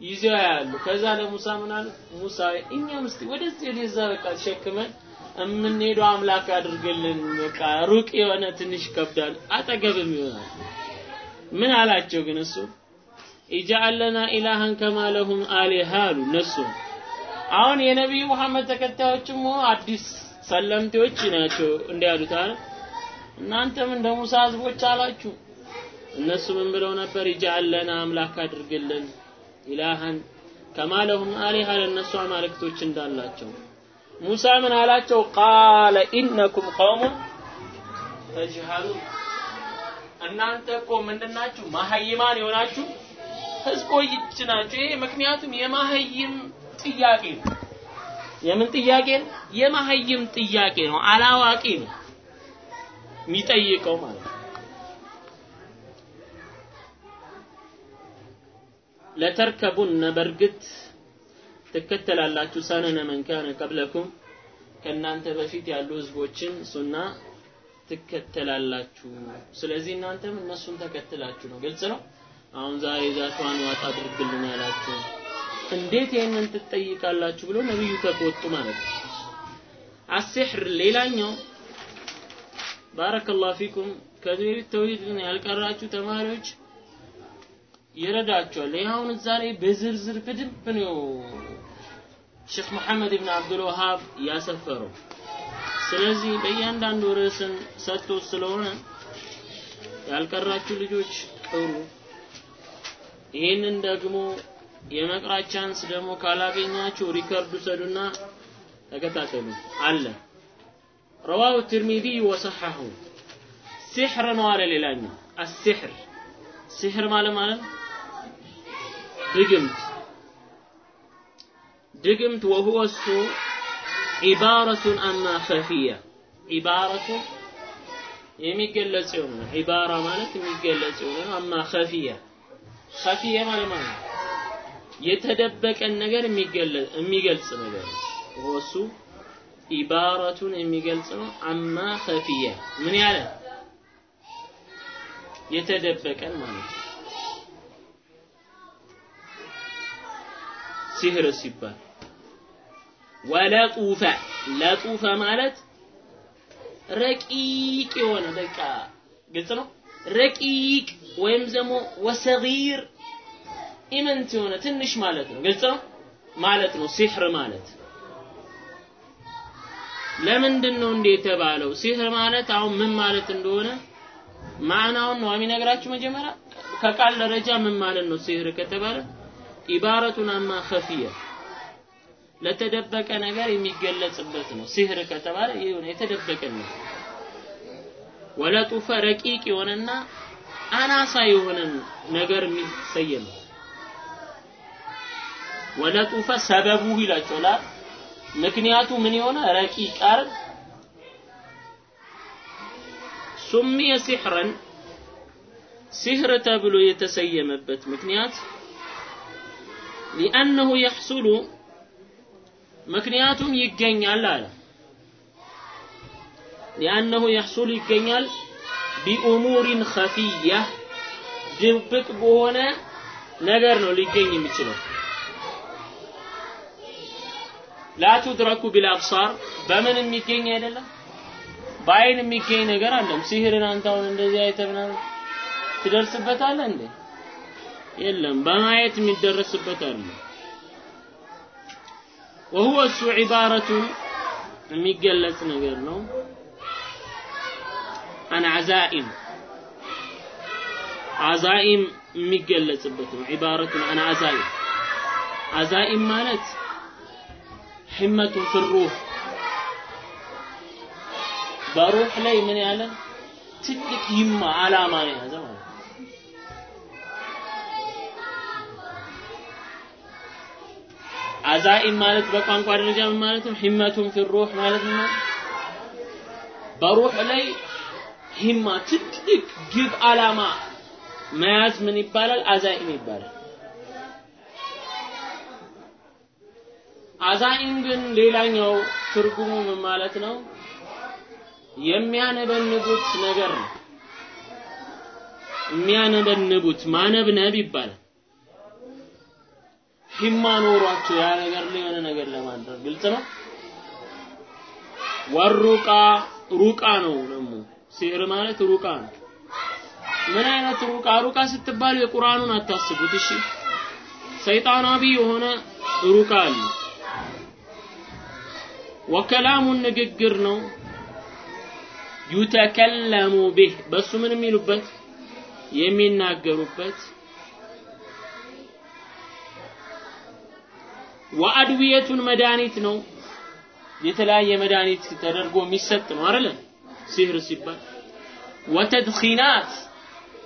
ይዘው ያሉ ከዛ ለሙሳ ምን አሉ ሙሳ እኛም እስቲ ወደዚህ ወደዛ በቃ ተሸክመን የምንሄደው አምላክ አድርግልን። በቃ ሩቅ የሆነ ትንሽ ከብዳል አጠገብም ይሆናል። ምን አላቸው ግን እሱ? ኢጃአል ለና ኢላሃን ከማ ለሁም አሊሃ አሉ እነሱ። አሁን የነቢዩ መሐመድ ተከታዮችም አዲስ ሰለምቴዎች ናቸው እንዲያሉት አለ እናንተም እንደ ሙሳ ህዝቦች አላችሁ። እነሱ ምን ብለው ነበር? ኢጃአል ለና አምላክ አድርግልን ኢላሃን ከማ ለሁም አሊሃ ለእነሱ አማልክቶች እንዳላቸው ሙሳ ምን አላቸው? ቃለ ኢነኩም ቀውሙን ተጅሃሉን እናንተ እኮ ምንድናችሁ ማሀይማን የሆናችሁ ህዝቦች ናቸው ይሄ ምክንያቱም የማሀይም ጥያቄ ነው። የምን ጥያቄ ነው? የማሀይም ጥያቄ ነው። አላዋቂ ነው የሚጠይቀው ማለት ለተርከቡን በርግጥ ትከተላላችሁ ሰነነ መን ካነ ቀብለኩም ከእናንተ በፊት ያሉ ህዝቦችን ሱና ትከተላላችሁ። ስለዚህ እናንተም እነሱን ተከትላችሁ ነው። ግልጽ ነው። አሁን ዛሬ ዛቷን ዋጥ አድርግልን ያላችሁ እንዴት ይህንን ትጠይቃላችሁ ብሎ ነብዩ ተቆጡ ማለት ነው። አሲሕር ሌላኛው ባረከላሁ ፊኩም ከዚህ በፊት ተውሂድን ያልቀራችሁ ተማሪዎች ይረዳቸዋል። ይህ አሁን እዛ በዝርዝር በደንብ ነው ሼክ መሐመድ ብን አብዱል ወሃብ ያሰፈረው። ስለዚህ በእያንዳንዱ ርዕስን ሰጥቶ ስለሆነ ያልቀራችሁ ልጆች ቅሩ። ይህንን ደግሞ የመቅራት chance ደግሞ ካላገኛችሁ record ኡ ሰዱና ተከታተሉ። አለ። ረዋሁ ትርሚዚ ወሰሐሁ። ሲሕር ነው አለ ሌላኛው። አሲሕር። ሲሕር ማለት ማለት ድግምት ድግምት ወሁወ እሱ ዒባረቱን አማ ኸፊያ ዒባረቱን የሚገለጽ የሆነ ነው። ዒባራ ማለት የሚገለጽ የሆነ ነው። አማ ኸፊያ ኸፊያ ማለት ማለት ነው? የተደበቀን ነገር የሚገልጽ ነገር ነው። ወሱ ኢባረቱን የሚገልጽ ነው። አማ ኸፊያ ምን ያለ? የተደበቀን ሲባል ወለጡፈ ለጡፈ ማለት ረቂቅ የሆነ በቃ ግልጽ ነው? ረቂቅ ወይም ደግሞ ወሰጊር ኢመንት የሆነ ትንሽ ማለት ነው። ግልጽ ነው? ማለት ነው። سحر ማለት ለምንድን ነው እንዴ የተባለው? سحر ማለት አሁን ምን ማለት እንደሆነ ማዕናውን ነው የሚነግራችሁ መጀመሪያ። ከቃል ደረጃ ምን ማለት ነው سحر ከተባለ? عبارة عما خفي ለተደበቀ ነገር የሚገለጽበት ነው። سحر ከተባለ ይሁን የተደበቀ ነው። ወለጡፈ ረቂቅ የሆነና አናሳ የሆነ ነገር የሚሰየም ወለጡፈ ሰበቡ ይላቸዋል። ምክንያቱ ምን የሆነ? ረቂቅ አይደል ሱሚየ ሲሕረን ሲህር ተብሎ የተሰየመበት ምክንያት ሊአነሁ የሕሱሉ ምክንያቱም ይገኛል አለ። ሊአነሁ የሕሱሉ ይገኛል ቢኡሙሪን ኸፊያ ድብቅ በሆነ ነገር ነው ሊገኝ የሚችለው። ላ ቱድረኩ ቢልአብሳር በምን የሚገኝ አይደለም በአይን የሚገኝ ነገር አለም ሲህርን አንተ እንደዚህ አይተህ ምናምን እንዴ? የለም በማየት የሚደረስበት አለ وهو እሱ ዒባረቱን የሚገለጽ ነገር ነው አን አዛኢም አዛኢም የሚገለጽበት ነው ዒባረቱን አን አዛኢም አዛኢም ማለት ሕመቱን ፍሩህ በሩህ ላይ ምን ያለ ትልቅ ይማ አላማ ነው የያዘ ማለት ነው አዛኢም ማለት በቋንቋ ደረጃ ማለት ነው? ሂመቱን ፊ ሩህ ማለት ነው። በሩህ ላይ ሂማ ትልቅ ግብ አላማ መያዝ ምን ይባላል? አዛኢም ይባላል። አዛኢም ግን ሌላኛው ትርጉሙ ምን ማለት ነው? የሚያነበንቡት ነገር ነው። የሚያነበንቡት ማነብነብ ይባላል። ሂማ ኖሯቸው ያ ነገር ላይ የሆነ ነገር ለማድረግ ግልጽ ነው። ወሩቃ ሩቃ ነው ደግሞ ሲህር ማለት ሩቃ ነው። ምን አይነት ሩቃ? ሩቃ ስትባል የቁርአኑን አታስቡት። እሺ ሰይጣናዊ የሆነ ሩቃ አለ። ወከላሙን ንግግር ነው። ዩተከለሙ ቢህ በሱ ምን የሚሉበት የሚናገሩበት ወአድዊየቱን መድኃኒት ነው። የተለያየ መድኃኒት ተደርጎ የሚሰጥ ነው አይደለ? ሲህር ሲባል ወተድኺናት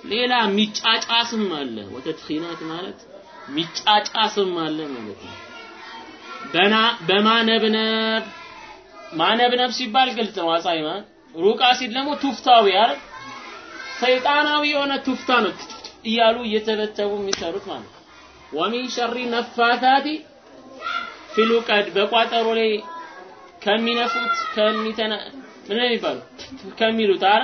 ሌላ ሚጫጫስም አለ። ወተድኺናት ማለት ሚጫጫስም አለ ማለት ነው። በና በማነብነብ ማነብነብ ሲባል ግልጽ ነው። አጻይማ ሩቃ ሲል ደግሞ ቱፍታዊ አይደል? ሰይጣናዊ የሆነ ቱፍታ ነው እያሉ እየተበተቡ የሚሰሩት ማለት ወሚን ሸሪ ነፋታቲ ፊሉቀድ በቋጠሮ ላይ ከሚነፉት ምን ነው ከሚሉት አረ?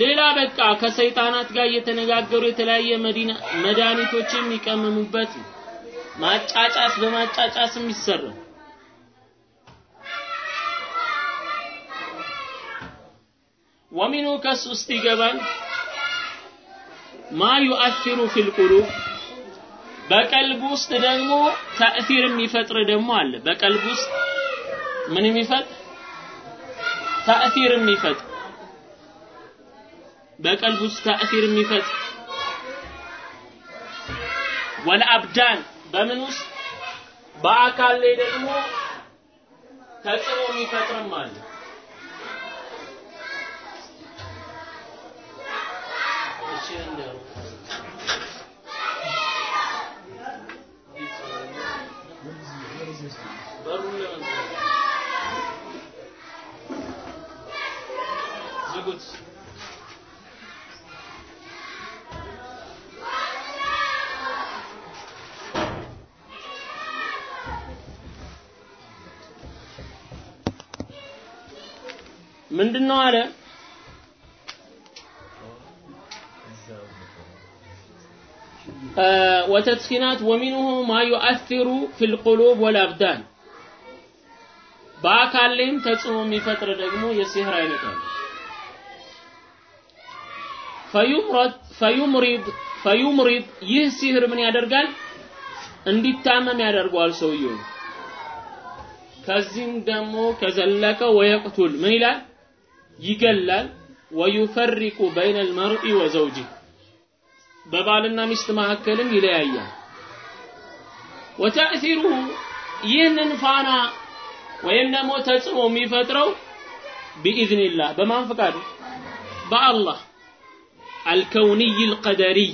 ሌላ በቃ ከሰይጣናት ጋር እየተነጋገሩ የተለያየ መዲና መድኃኒቶችን የሚቀመሙበት ማጫጫስ በማጫጫስም ይሰራል። ወሚኑ ከሱ ውስጥ ይገባል። ማ ዩአሲሩ ፊል ቁሉብ በቀልብ ውስጥ ደግሞ ተእሲር የሚፈጥር ደግሞ አለ። በቀልብ ውስጥ ምን የሚፈጥር ተእሲር የሚፈጥር በቀልብ ውስጥ ተእሲር የሚፈጥር ወለአብዳን በምን ውስጥ በአካል ላይ ደግሞ ተጽዕኖ የሚፈጥርም አለ። እሺ እንደው ምንድነው አለ ወተስኪናት ወሚንሁ ማ ዩአሲሩ ፊል ቁሉብ ወልአብዳን በአካል ላይም ተጽዕኖ የሚፈጥር ደግሞ የሲህር አይነት አለ። ፈዩምሪድ ፈዩምሪድ ይህ ሲህር ምን ያደርጋል? እንዲታመም ያደርገዋል ሰውየው። ከዚህም ደግሞ ከዘለቀ ወየቅቱል ምን ይላል? ይገላል። ወዩፈሪቁ በይነ አልመርኢ ወዘውጂ በባልና ሚስት መካከልም ይለያያል። ወተእሲሩ ይህንን ፋና ወይም ደግሞ ተጽዕኖ የሚፈጥረው ቢኢዝኒላህ በማን ፍቃዱ? በአላህ አልከውንይ አልቀደሪይ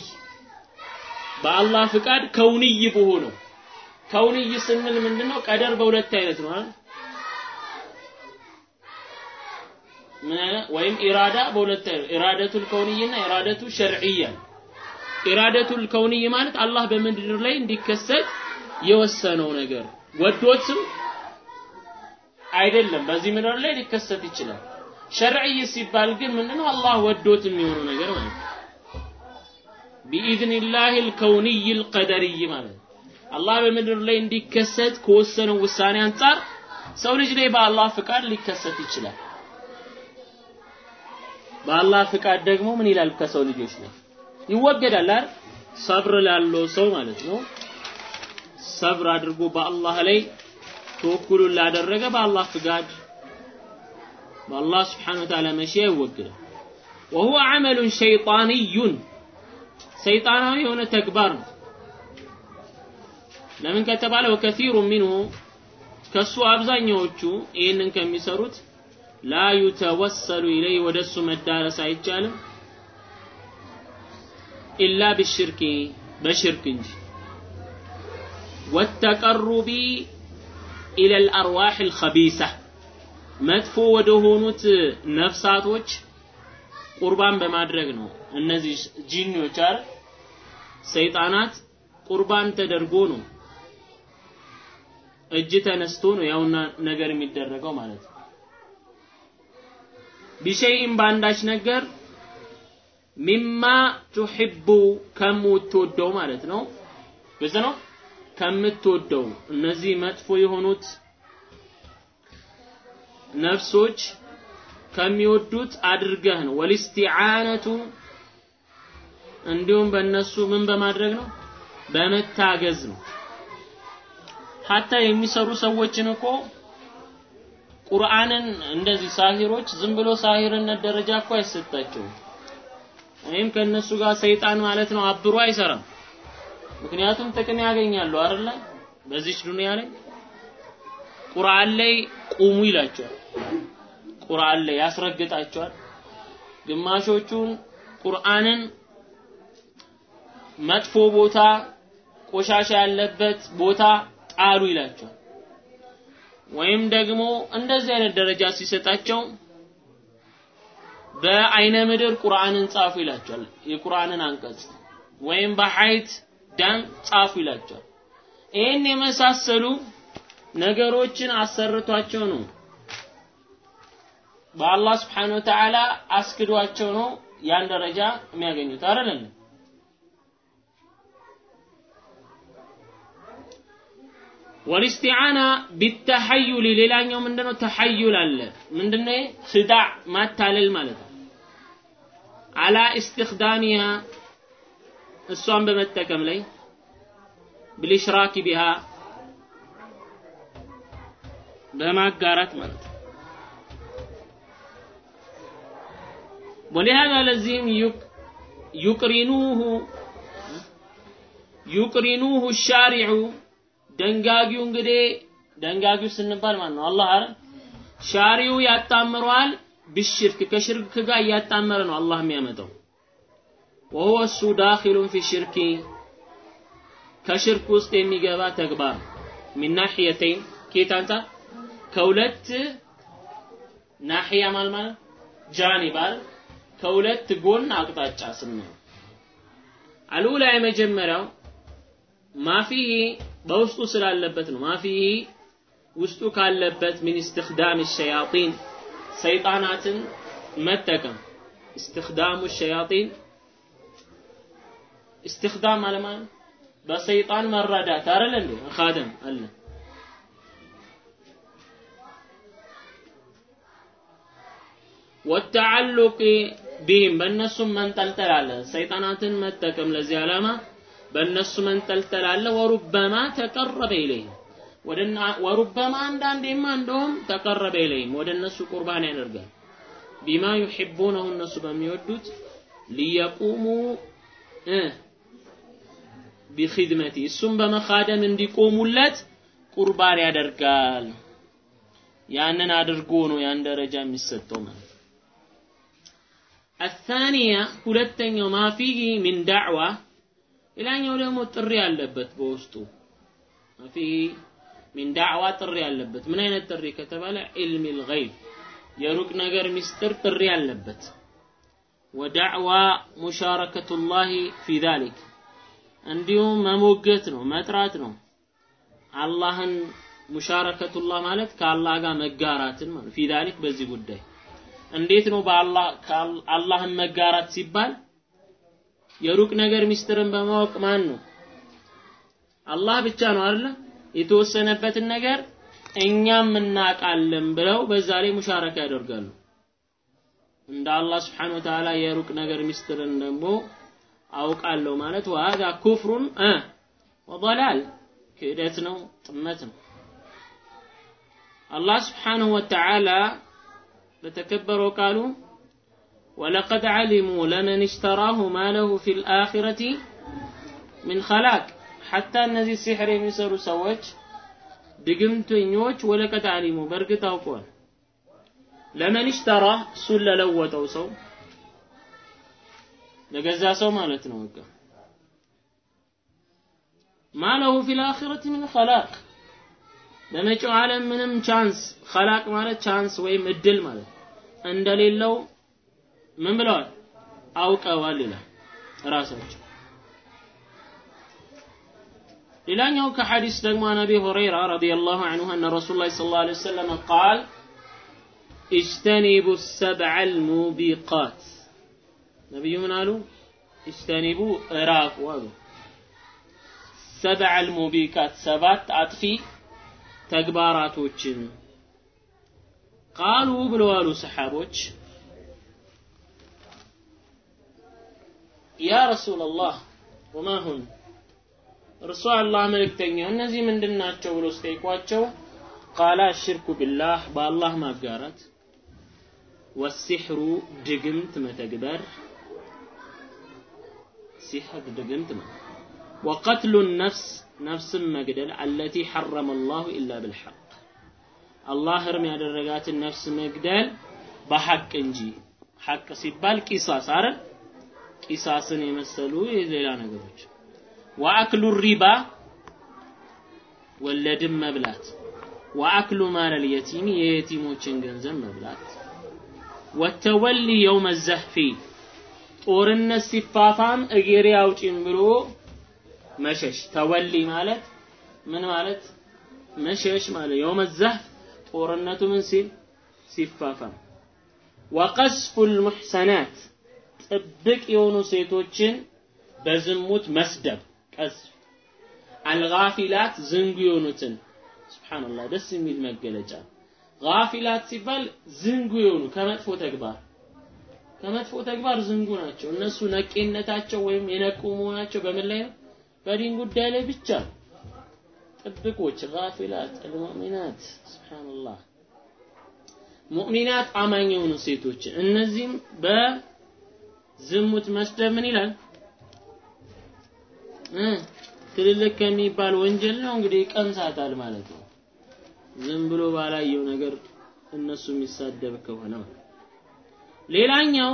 በአላህ ፍቃድ ከውንይ በሆነው ከውንይ ስንል ምንድነው? ቀደር በሁለት አይነት ነው አይደል? ምን አይነት ወይም ኢራዳ በሁለት ኢራደቱል ከውንይና ኢራደቱ ሸርዕያ ኢራደቱል ከውንይ ማለት አላህ በምድር ላይ እንዲከሰት የወሰነው ነገር ወዶትም አይደለም በዚህ ምድር ላይ ሊከሰት ይችላል። ሸርዕይ ሲባል ግን ምንድነው? አላህ ወዶት የሚሆነው ነገር ማለት ነው። ቢኢዝኒላህ አልከውንይ አልቀደሪይ ማለት አላህ በምድር ላይ እንዲከሰት ከወሰነው ውሳኔ አንጻር ሰው ልጅ ላይ በአላህ ፍቃድ ሊከሰት ይችላል። በአላህ ፍቃድ ደግሞ ምን ይላል ከሰው ልጆች ላይ ይወገዳል አይደል? ሰብር ላለው ሰው ማለት ነው። ሰብር አድርጎ በአላህ ላይ ተወኩሉን ላደረገ በአላህ ፍቃድ በአላህ ስብሓነ ወተዓላ መሺያ ይወገዳል። ወሁወ ዐመሉን ሸይጣንዩን ሰይጣናዊ የሆነ ተግባር ነው። ለምን ከተባለ ወከሲሩ ሚንሁ ከሱ አብዛኛዎቹ ይህንን ከሚሰሩት ላ ዩተወሰሉ ኢለይ ወደሱ መዳረስ አይቻልም ኢላ ብሽርኪ በሽርክ እንጂ ወተቀሩቢ ኢለል አርዋሕ አልኸቢሳ መጥፎ ወደ ሆኑት ነፍሳቶች ቁርባን በማድረግ ነው። እነዚህ ጂኒዎች አይደል ሰይጣናት ቁርባን ተደርጎ ነው እጅ ተነስቶ ነው ያውና ነገር የሚደረገው ማለት ነው። ቢሸይም በአንዳች ነገር ሚማ ቱሒቡ ከምትወደው ማለት ነው። ግልጽ ነው። ከምትወደው እነዚህ መጥፎ የሆኑት ነፍሶች ከሚወዱት አድርገህ ነው። ወልስቲዓነቱ እንዲሁም በእነሱ ምን በማድረግ ነው? በመታገዝ ነው። ሀታ የሚሰሩ ሰዎችን እኮ ቁርአንን እንደዚህ ሳሂሮች ዝም ብሎ ሳሂርነት ደረጃ እኮ አይሰጣቸውም። ወይም ከእነሱ ጋር ሰይጣን ማለት ነው አብሮ አይሰራም። ምክንያቱም ጥቅም ያገኛሉ አይደለ? በዚች ዱንያ ላይ ቁርአን ላይ ቁሙ ይላቸዋል። ቁርአን ላይ ያስረግጣቸዋል። ግማሾቹን ቁርአንን መጥፎ ቦታ ቆሻሻ ያለበት ቦታ ጣሉ ይላቸዋል። ወይም ደግሞ እንደዚህ አይነት ደረጃ ሲሰጣቸው በአይነ ምድር ቁርአንን ጻፉ ይላቸዋል። የቁርአንን አንቀጽ ወይም በሐይት ደም ጻፉ ይላቸዋል። ይህን የመሳሰሉ ነገሮችን አሰርቷቸው ነው። በአላህ ስብሓነሁ ወተዓላ አስክዷቸው ነው ያን ደረጃ የሚያገኙት አይደለም። ወልስቲዓና ቢተሐዩል ሌላኛው ምንድነው? ተሐዩል አለ። ምንድነው? ኽዳዕ ማታለል ማለት ነው። አላ እስትኽዳሚሃ እሷን በመጠቀም ላይ ብልሽራኪ ቢሃ በማጋራት ማለት ነው። ولهذا ለዚህም ዩቅሪኑሁ ዩቅሪኑሁ ሻሪዑ ደንጋጊው እንግዲህ ደንጋጊው ስንባል ማለት ነው አላህ አረ ሻሪው ያጣምረዋል ብሽርክ ከሽርክ ጋር እያጣመረ ነው አላህ የሚያመጣው። ወሁወ እሱ ዳኪሉን ፊ ሽርኪ ከሽርክ ውስጥ የሚገባ ተግባር። ሚናሕየተይን ኬት አንታ ከሁለት ናሕያ ማል ማለት ጃኒብ ከሁለት ጎን አቅጣጫ ስናየው አልኡላ የመጀመሪያው ማፊሂ በውስጡ ስላለበት ነው ማፊሂ ውስጡ ካለበት ምን እስትኽዳም ሸያጢን ሰይጣናትን መጠቀም እስትኽዳሙ ሸያጢን እስትኽዳም ማለት ማለት በሰይጣን መረዳት አይደል እንዴ ኻደም አለ ወተዓሉቅ ቢህም በእነሱም መንጠልጠል አለ ሰይጣናትን መጠቀም ለዚህ ዓላማ በእነሱ መንጠልጠል አለ ወሩበማ ተቀረበ ኢለይህም ወደና ወሩበማ አንዳንዴማ እንደውም ተቀረበ ኢለይህም ወደ እነሱ ቁርባን ያደርጋል ቢማ ዩሒቡነሁ እነሱ በሚወዱት ሊየቁሙ ቢኺድመቲ እሱም በመኻደም እንዲቆሙለት ቁርባን ያደርጋል ያንን አድርጎ ነው ያን ደረጃ የሚሰጠው ማለት الثانية ሁለተኛው ما فيه من دعوة ሌላኛው ደግሞ ጥሪ ያለበት በውስጡ። ፊ ሚን ዳዕዋ ጥሪ ያለበት ምን አይነት ጥሪ ከተባለ ኢልሚ ልገይብ የሩቅ ነገር ሚስጥር ጥሪ ያለበት ወዳዕዋ ሙሻረከቱላሂ ፊ ዛሊክ እንዲሁም መሞገት ነው መጥራት ነው። አላህን ሙሻረከቱላህ ማለት ከአላህ ጋር መጋራትን ማለት ፊ ዛሊክ በዚህ ጉዳይ። እንዴት ነው በአላህ አላህን መጋራት ሲባል የሩቅ ነገር ሚስጥርን በማወቅ ማን ነው? አላህ ብቻ ነው አይደለ? የተወሰነበትን ነገር እኛም እናውቃለን ብለው በዛ ላይ ሙሻረካ ያደርጋሉ። እንደ አላህ ስብሓነሁ ወተዓላ የሩቅ ነገር ሚስጥርን ደግሞ አውቃለሁ ማለት ወሀዛ ኩፍሩን እ ወበላል ክህደት ነው፣ ጥመት ነው። አላህ ስብሓነሁ ወተዓላ በተከበረው ቃሉ ወለቀድ ዓሊሙ ለመን እሽተራሁ ማ ለሁ ፊ ልአኺረቲ ምን ኸላቅ ሐታ እነዚህ ሲሕር የሚሰሩ ሰዎች ድግምተኞች ወለቀድ ዓሊሙ በእርግጥ አውቀዋል። ለመን እሽተራ እሱን ለለወጠው ሰው ለገዛ ሰው ማለት ነው በቃ። ማ ለሁ ፊ ልአኺረቲ ምን ኸላቅ በመጪው ዓለም ምንም ቻንስ ኸላቅ ማለት ቻንስ ወይም እድል ማለት እንደሌለው ምን ብለዋል አውቀዋል ይላል ራሳቸው ሌላኛው ከሐዲስ ደግሞ አን አቢ ሁረይራ ረዲየላሁ ዐንሁ አነ ረሱሉላህ ሰለላሁ ዐለይሂ ወሰለም ቃል اجتنبوا السبع الموبقات ነብዩ ምን አሉ እጅተኒቡ እራቁ አሉ ሰብዐ አልሙቢቃት ሰባት አጥፊ ተግባራቶችን ቃሉ ብለዋሉ ሰሓቦች ያ ረሱላላህ ወማ ሁን? እርሱ አላህ መልእክተኛ። እነዚህ ምንድን ናቸው ብሎ ሲጠይቋቸው ቃላ ሽርኩ ቢላህ በአላህ ማጋራት ወሲሕሩ ድግምት መተግበር ሲሕር ድግምት ወቀትሉ ነፍስ ነፍስን መግደል አለቲ ሐረመ አላሁ ኢላ ብልሐቅ አላህ እርም ያደረጋትን ነፍስ መግደል በሐቅ እንጂ። ሐቅ ሲባል ቂሳስ አይደል ቂሳስን የመሰሉ የሌላ ነገሮች። ወአክሉ ሪባ ወለድም መብላት። ወአክሉ ማለል የቲም የየቲሞችን ገንዘብ መብላት። ወተወሊ የውመ ዘህፊ ጦርነት ሲፋፋም እግሬ አውጪኝ ብሎ መሸሽ። ተወሊ ማለት ምን ማለት? መሸሽ ማለት የውመ ዘህፍ ጦርነቱ ምን ሲል? ሲፋፋም። ወቀስፉል ሙሕሰናት ጥብቅ የሆኑ ሴቶችን በዝሙት መስደብ ቀስፍ አልጋፊላት ዝንጉ የሆኑትን። ሱብሃንአላህ ደስ የሚል መገለጫ። ጋፊላት ሲባል ዝንጉ የሆኑ ከመጥፎ ተግባር። ከመጥፎ ተግባር ዝንጉ ናቸው። እነሱ ነቄነታቸው ወይም የነቁ መሆናቸው በምን ላይ ነው? በዲን ጉዳይ ላይ ብቻ። ጥብቆች ጋፊላት አልሙእሚናት። ሱብሃንአላህ ሙእሚናት አማኝ የሆኑ ሴቶች እነዚህም በዝሙት መስደብ ምን ይላል? ትልልቅ ከሚባል ወንጀል ነው እንግዲህ ይቀምሳታል ማለት ነው። ዝም ብሎ ባላየው ነገር እነሱ የሚሳደብ ከሆነ ሌላኛው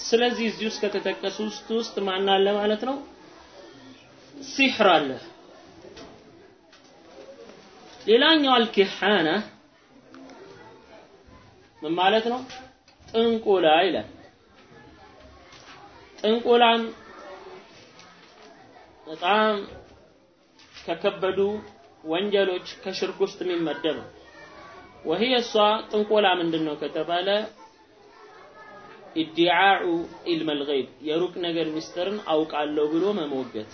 ስለዚህ እዚህ ውስጥ ከተጠቀሱ ውስጥ ውስጥ ማን አለ ማለት ነው? ሲሕር አለ። ሌላኛው አልኪሓና ምን ማለት ነው? ጥንቆላ ይላል ጥንቆላም በጣም ከከበዱ ወንጀሎች ከሽርክ ውስጥ የሚመደብ ነው። وهي እሷ ጥንቆላ ምንድን ነው ከተባለ ادعاء علم الغيب የሩቅ ነገር ሚስጥርን አውቃለሁ ብሎ መሞገት።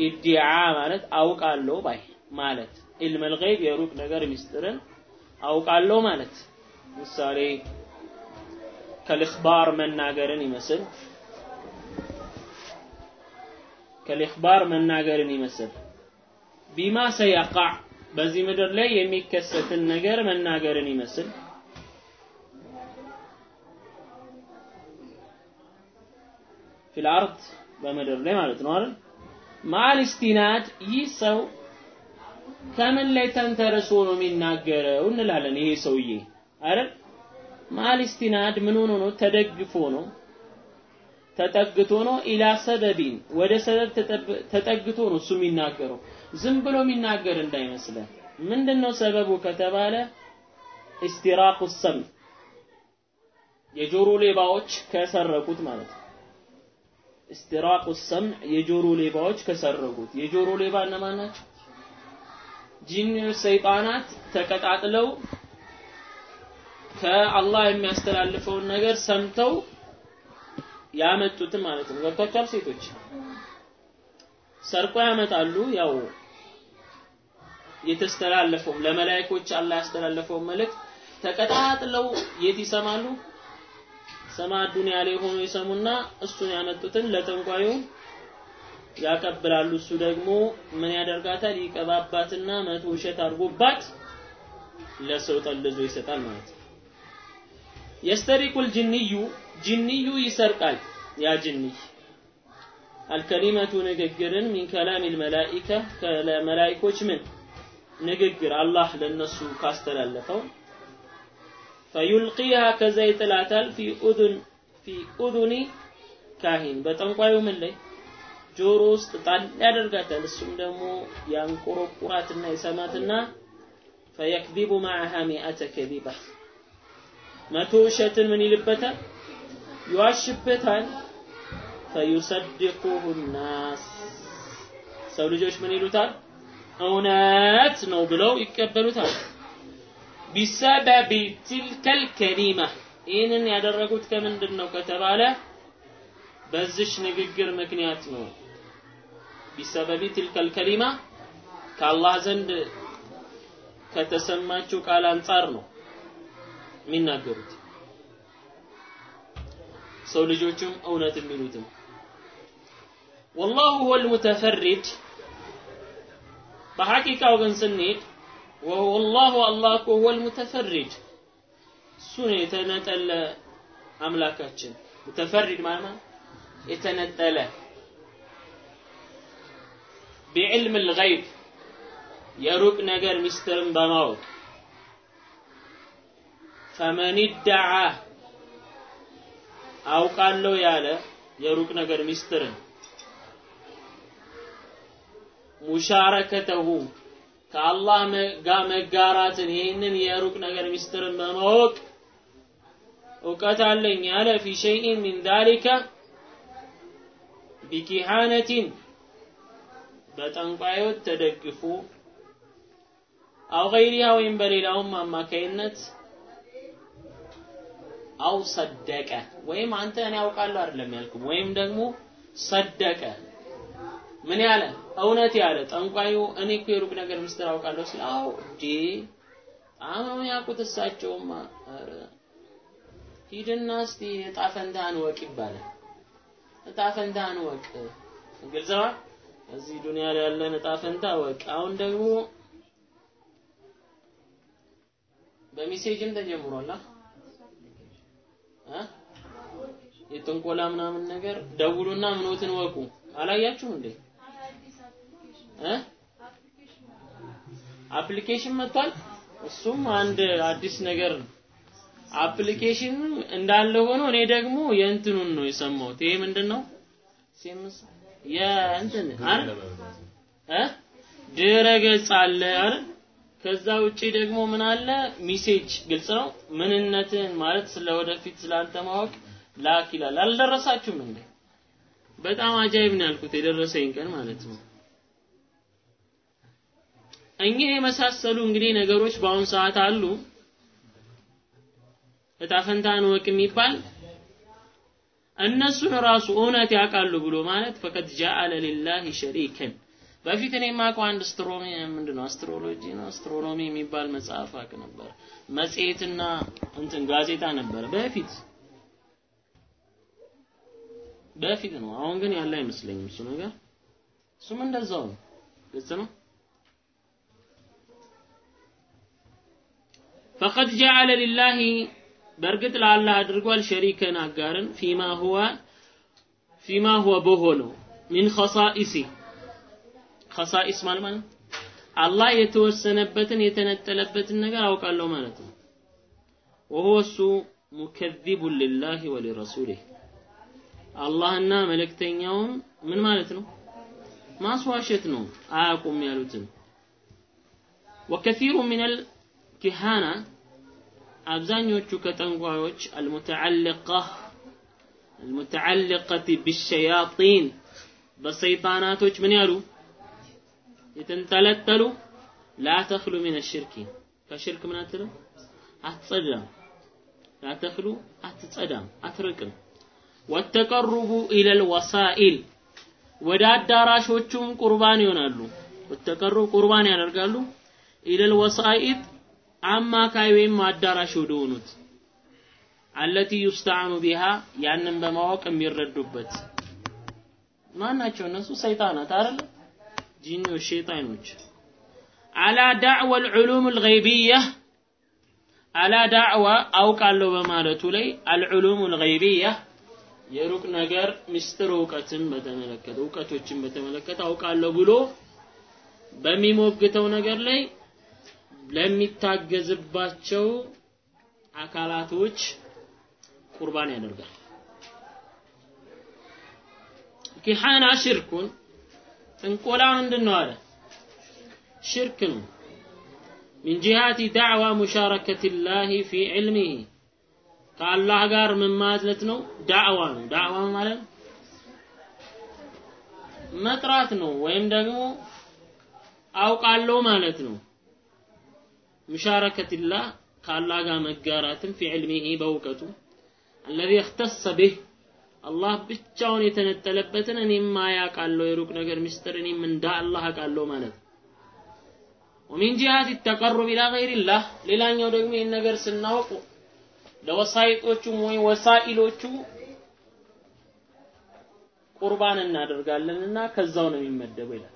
ادعاء ማለት አውቃለሁ ባይ ማለት ኢልመ ልገይብ የሩቅ ነገር ሚስጥርን አውቃለሁ ማለት። ምሳሌ ከልክባር መናገርን ይመስል? ከልክባር መናገርን ይመስል? ቢማ ሰየቃዕ በዚህ ምድር ላይ የሚከሰትን ነገር መናገርን ይመስል? ፊል አርድ በምድር ላይ ማለት ነው አይደል? ማል ይህ ሰው ከምን ላይ ተንተርሶ ነው የሚናገረው እንላለን ይሄ ሰውዬ? አይደል ማል استناد ምን ሆኖ ነው? ተደግፎ ነው። ተጠግቶ ነው إلى سبب ወደ ሰበብ ተጠግቶ ነው እሱ የሚናገረው። ዝም ብሎ የሚናገር እንዳይመስለን። ምንድነው ሰበቡ ከተባለ? استراق السمع የጆሮ ሌባዎች ከሰረቁት ማለት ነው። ኢስቲራቁ ሰም የጆሮ ሌባዎች ከሰረቁት። የጆሮ ሌባ እነማን ናቸው? ጂኒዎች ሰይጣናት ተቀጣጥለው ከአላህ የሚያስተላልፈውን ነገር ሰምተው ያመጡትን ማለት ነው። ገብቷችኋል? ሴቶች ሰርቆ ያመጣሉ። ያው የተስተላለፈው ለመላእክቶች አላህ ያስተላለፈው መልእክት ተቀጣጥለው የት ይሰማሉ? ሰማ ዱንያ ላይ ሆኖ ይሰሙና እሱን ያመጡትን ለጠንቋዩ ያቀብላሉ። እሱ ደግሞ ምን ያደርጋታል? ይቀባባትና መቶ ውሸት አድርጎባት ለሰው ጠልዞ ይሰጣል ማለት ነው የስተሪቁል ጅንዩ ጅንዩ ይሰርቃል። ያ ጅንይ አልከሊመቱ ንግግርን ሚን ከላም ልመላኢካ ከመላኢኮች ምን? ንግግር አላህ ለነሱ ካስተላለፈው። ፈዩልቂሃ ከዛ ይጥላታል። ፊ ኡዙን ፊ ኡዙኒ ካሂን። በጠንቋዩ ምን ላይ? ጆሮ ውስጥ ጣል ያደርጋታል። እሱም ደግሞ ያንቆረቁራትና ይሰማትና ፈየክዚቡ ማዓሃ ሚአተ ከዚባ መቶ ውሸትን ምን ይልበታል? ይዋሽበታል። ፈዩሰድቁሁ ናስ። ሰው ልጆች ምን ይሉታል? እውነት ነው ብለው ይቀበሉታል። ቢሰበቢ ትልከል ከሊማ። ይህንን ያደረጉት ከምንድን ነው ከተባለ በዚሽ ንግግር ምክንያት ነው። ቢሰበቢ ትልከል ከሊማ ከአላህ ዘንድ ከተሰማችው ቃል አንጻር ነው የሚናገሩት? ሰው ልጆችም እውነት የሚሉትም? ወላሁ ሁወ ልሙተፈሪድ በሐቂቃው ግን ስንሄድ ወላሁ አላህ እኮ ሁወ ልሙተፈሪድ እሱ የተነጠለ አምላካችን። ሙተፈሪድ ማለት የተነጠለ። ቢዕልም ልገይብ የሩቅ ነገር ሚስጥርን በማወቅ ፈመን ደዓ አውቃለሁ ያለ የሩቅ ነገር ሚስጥርን ሙሻረከተሁ ከአላህ ጋር መጋራትን ይህንን የሩቅ ነገር ሚስጥርን በማወቅ እውቀት አለኝ ያለ ፊ ሸይኢን ሚን ዛሊከ ቢኪሃነቲን በጠንቋዮች ተደግፎ አው ገይሪሃ ወይም በሌላውም አማካይነት አው ሰደቀ። ወይም አንተ እኔ ያውቃለሁ አይደለም ያልኩም ወይም ደግሞ ሰደቀ። ምን ያለ? እውነት ያለ። ጠንቋዩ እኔ እኮ የሩቅ ነገር ምስጢር አውቃለሁ ሲል አው እንዴ! ጣም ያውቁት እሳቸውማ። ኧረ ሂድና እስቲ እጣ ወቅ ይባላል። እጣ ፈንታህን ወቅ ግልጽ እዚህ ዱንያ ላይ ያለን እጣ ወቅ። አሁን ደግሞ በ message ም ተጀምሯል የጥንቆላ ምናምን ነገር ደውሉና ምኖትን ወቁ አላያችሁም እንዴ? application መጥቷል? እሱም አንድ አዲስ ነገር ነው። application እንዳለ ሆኖ እኔ ደግሞ የእንትኑን ነው የሰማሁት። ይሄ ምንድነው? ሲምስ የእንትን እ? ድረ ገጽ አለ አይደል ከዛ ውጪ ደግሞ ምን አለ? message ግልጽ ነው? ምንነትን ማለት ስለ ወደፊት ስላንተ ማወቅ ላክ ይላል። አልደረሳችሁም እንዴ? በጣም አጃይብ ነው ያልኩት የደረሰኝ ቀን ማለት ነው። እኚህ የመሳሰሉ እንግዲህ ነገሮች በአሁን ሰዓት አሉ። እጣ ፈንታን ወቅ የሚባል እነሱን ራሱ እውነት ያውቃሉ ብሎ ማለት ፈቀድ ጃአለ ሊላሂ ሸሪከን በፊት እኔ የማውቀው አንድ አስትሮኖሚ ምንድን ነው አስትሮሎጂ ነው? አስትሮኖሚ የሚባል መጽሐፍ አቅ ነበር። መጽሔትና እንትን ጋዜጣ ነበር በፊት በፊት ነው። አሁን ግን ያለ አይመስለኝም እሱ ነገር። እሱም እንደዛው ነው። ነው? ፈቀድ ጀዐለ ሊላሂ በእርግጥ ለአላህ አድርጓል ሸሪከን አጋርን ፊማ ሁወ ፊማ ሁወ በሆነው ሚን ኸሳኢሲ ኸሳኢስ ማለት ማለት አላህ የተወሰነበትን የተነጠለበትን ነገር አውቃለሁ ማለት ነው። ወሁወ እሱ ሙከዚቡን ሊላሂ ወሊረሱሊህ። አላህና መልእክተኛውን ምን ማለት ነው? ማስዋሸት ነው። አያውቁም ያሉትን። ወከሲሩ ሚነል ኪሃና አብዛኞቹ ከጠንቋዮች አልሙተዓልቃ አልሙተዓልቀት ቢሸያጢን በሰይጣናቶች ምን ያሉ የተንጠለጠሉ ላ ተኽሉ ሚን ሽርኪ። ከሽርክ ምን አትልም? አትጸዳም። ላ ተኽሉ አትጸዳም አትርቅም። ወተቀሩቡ ኢለል ወሳኢል። ወደ አዳራሾቹም ቁርባን ይሆናሉ። ወተቀሩብ ቁርባን ያደርጋሉ። ኢለል ወሳኢጥ አማካይ ወይም አዳራሽ ወደ ሆኑት። አለቲ ዩስተዓኑ ቢሃ ያንን በማወቅ የሚረዱበት። ማን ናቸው እነሱ? ሰይጣናት አይደል ጂኒዎች፣ ሸይጣኖች። አላ ዳዕዋ አልዑሉም አልገይቢያ አላ ዳዕዋ አውቃለሁ በማለቱ ላይ አልዑሉም አልገይቢያ የሩቅ ነገር ምስጢር እውቀትን በተመለከተ እውቀቶችን በተመለከተ አውቃለሁ ብሎ በሚሞግተው ነገር ላይ ለሚታገዝባቸው አካላቶች ቁርባን ያደርጋል። ኪሃና ሽርኩን ጥንቆላ ምንድን ነው አለ ሽርክ ነው من جهة دعوى مشاركة الله في علمه ከአላህ ጋር ምን ማለት ነው ዳዕዋ ነው ዳዕዋ ማለት መጥራት ነው ወይም ደግሞ አውቃለሁ ማለት ነው ሙሻረከትላህ ከአላህ ጋር መጋራትን ፊ ዕልሚሂ በእውቀቱ አለዚ እክተሰ ቢህ አላህ ብቻውን የተነጠለበትን እኔም አያውቃለሁ የሩቅ ነገር ምስጢር እኔም እንደ አላህ አውቃለሁ ማለት ነው። ወሚን ጂሃት ተቀሩብ ኢላ ገይሪላህ። ሌላኛው ደግሞ ይህን ነገር ስናውቅ ለወሳይጦቹም ወይ ወሳኢሎቹ ቁርባን እናደርጋለንና ከዛው ነው የሚመደበው ይላል።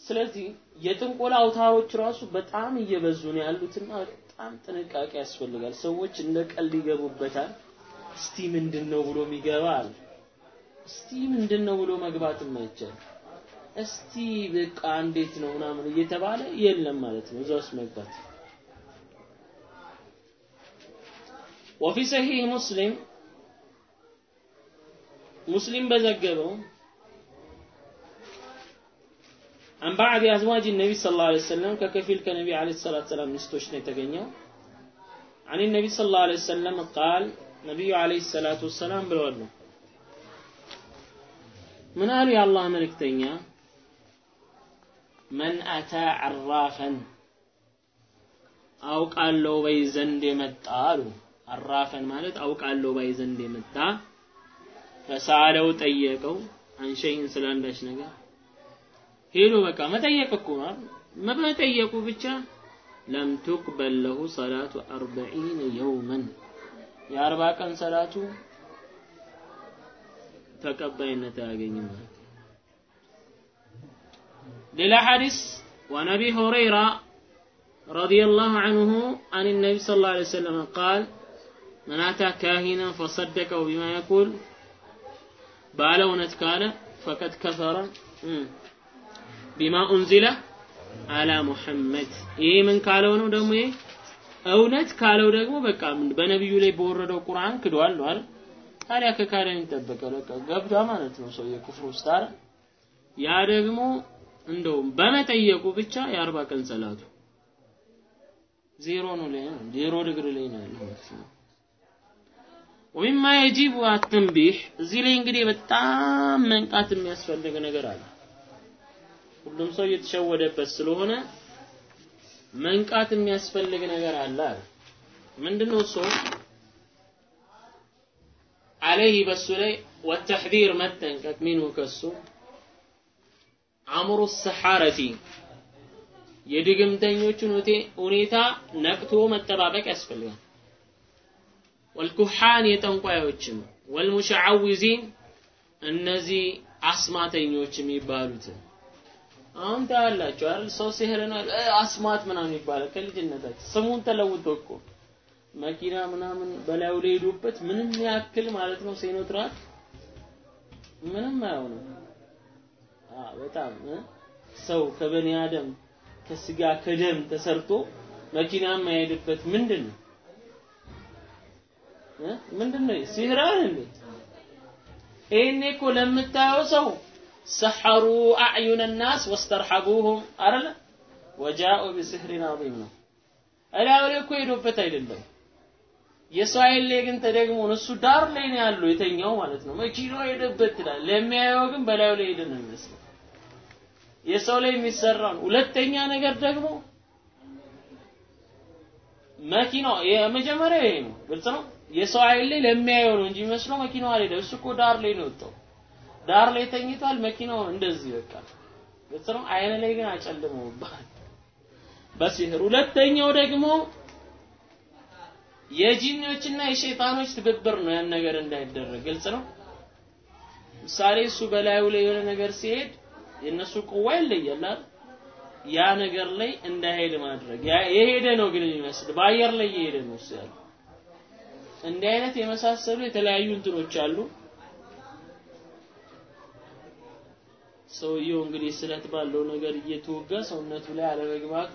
ስለዚህ የጥንቆላ አውታሮች ራሱ በጣም እየበዙ ነው ያሉትና በጣም ጥንቃቄ ያስፈልጋል ሰዎች እንደ ቀልድ ይገቡበታል እስቲ ምንድነው ብሎ የሚገባ አለ እስቲ ምንድነው ብሎ መግባት የማይቻል እስቲ በቃ እንዴት ነው ምናምን እየተባለ የለም ማለት ነው እዛ ውስጥ መግባት وفي صحيح مسلم مسلم بزجبه አን አዝዋጅ ነቢ ስለ ላ ሰለም ከከፊል ከነቢ አለ ሰላት ሰላም ሚስቶች ነው የተገኘው አን ነቢ ስለ ላ ሰለም ቃል ነቢዩ አለ ሰላት ወሰላም ብለዋል ነው ምን አሉ የአላህ መልእክተኛ መን አታ አራፈን አውቃለሁ በይ ዘንድ የመጣ አሉ አራፈን ማለት አውቃለሁ ባይ ዘንድ የመጣ ፈሳለው ጠየቀው አንሸይን ስለ አንዳች ነገር ሄዶ በቃ መጠየቅ እኮ ነው። መጠየቁ ብቻ ለም ቱቅበል ለሁ ሰላቱ አርበዒነ የውመን የአርባ ቀን ሰላቱ ተቀባይነት አያገኝም ማለት ሌላ ሐዲስ وعن ابي هريره رضي الله عنه عن النبي صلى الله عليه وسلم قال من اتى كاهنا فصدقه بما يقول ባለ እውነት ካለ ፈቀድ ከፈረ ቢማ ኡንዚለ አላ ሙሐመድ። ይሄ ምን ካለው ነው ደግሞ ይሄ? እውነት ካለው ደግሞ በቃ በነብዩ ላይ በወረደው ቁርአን ክዷል ነው አይደል? ታዲያ ከካደ የሚጠበቀው? በቃ ገብቷ ማለት ነው ሰው የኩፍር ውስጥ አይደል? ያ ደግሞ እንደውም በመጠየቁ ብቻ የአርባ ቀን ሰላቱ ዜሮ ነው ላይ ነው ዜሮ ዲግሪ ላይ ነው ያለው ማለት ነው። ወሚማ የጂቡ አተንቢህ እዚህ ላይ እንግዲህ በጣም መንቃት የሚያስፈልግ ነገር አለ። ሁሉም ሰው እየተሸወደበት ስለሆነ መንቃት የሚያስፈልግ ነገር አለ አለ። ምንድነው እሱ? አለይህ በሱ ላይ ወተሕዚር መጠንቀቅ ሚንሁ ከሱ አምሩ ሰሓረቲ የድግምተኞቹን ሁኔታ ነቅቶ መጠባበቅ ያስፈልጋል። ወልኩሓን የጠንቋዮችም ወልሙሸዓዊዚን እነዚህ አስማተኞች የሚባሉትን አሁን ታያላችሁ አይደል? ሰው ሲህር ነው አስማት ምናምን ይባላል ከልጅነታችን። ስሙን ተለውጦ እኮ መኪና ምናምን በላዩ ላይ ሄዱበት ምንም ያክል ማለት ነው ሴኖትራክ ምንም አይሆንም። በጣም ሰው ከበኒ አደም ከስጋ ከደም ተሰርቶ መኪና የማይሄድበት ምንድን ነው? ምንድነው ሲህራን እንዴ? ይሄኔ እኮ ለምታየው ሰው ሰሐሩ አዕዩነ ናስ ወስተርሐቡሁም አረለ ወጃኡ ቢስሕሪን ዐዚም ነው። እላዩ ላይ እኮ ሄዶበት አይደለም። የሰው አይን ላይ ግን ተደግሞ እሱ ዳር ላይ ነው ያለው የተኛው ማለት ነው። መኪናው ሄደበት ትላል ለሚያየው ግን በላዩ ላይ ሄደ ነው የሚመስለው። የሰው ላይ የሚሰራው ሁለተኛ ነገር ደግሞ መኪናው የመጀመሪያ ይሄ ነው። ግልጽ ነው? የሰው አይን ላይ ለሚያየው ነው እንጂ መስሎ መኪናው አልሄደም። እሱ እኮ ዳር ላይ ነው የወጣው። ዳር ላይ ተኝቷል። መኪናው እንደዚህ በቃ ግልጽ ነው። አይን ላይ ግን አጨልመውባል በሲህር። ሁለተኛው ደግሞ የጂኒዎችና የሸይጣኖች ትብብር ነው ያን ነገር እንዳይደረግ ግልጽ ነው። ምሳሌ እሱ በላዩ ላይ የሆነ ነገር ሲሄድ የነሱ ቁዋ ይለያል ያ ነገር ላይ እንዳይሄድ ማድረግ የሄደ ነው ግን የሚመስል በአየር ላይ የሄደ ነው እሱ ያለው እንዲህ አይነት የመሳሰሉ የተለያዩ እንትኖች አሉ። ሰውየው እንግዲህ ስለት ባለው ነገር እየተወጋ ሰውነቱ ላይ አለመግባቱ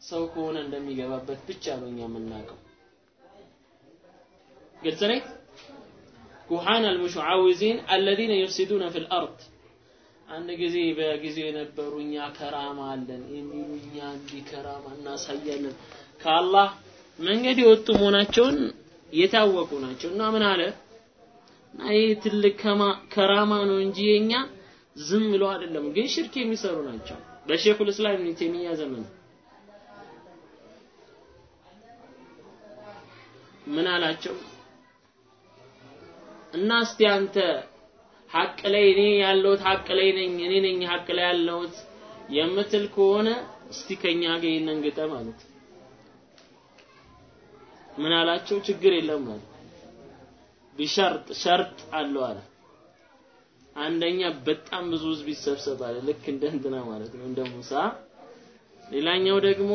ሰው ከሆነ እንደሚገባበት ብቻ ነው እኛ የምናውቀው። ግልጽ ነኝ። ኩሃን አልሙሽዓዊዚን አለዚነ ዩፍሲዱነ ፊል አርድ አንድ ጊዜ በጊዜው የነበሩ እኛ ከራማ አለን የሚሉ እኛ እንዲህ ከራማ እናሳያለን ከአላህ መንገድ የወጡ መሆናቸውን የታወቁ ናቸው እና ምን አለ እና ይህ ትልቅ ከራማ ነው እንጂ የኛ ዝም ብሎ አይደለም ግን ሽርክ የሚሰሩ ናቸው። በሼኹል እስላም ኢብኑ ተይሚያ ዘመን ምን አላቸው? እና እስቲ አንተ ሐቅ ላይ እኔ ያለሁት ሐቅ ላይ ነኝ እኔ ነኝ ሐቅ ላይ ያለሁት የምትል ከሆነ እስቲ ከኛ ጋር ይሄንን ግጠም አሉት። ምን አላቸው? ችግር የለም ማለት ቢሸርጥ ሸርጥ አለው አለ አንደኛ በጣም ብዙ ህዝብ ይሰብሰባል። ልክ እንደ እንትና ማለት ነው እንደ ሙሳ። ሌላኛው ደግሞ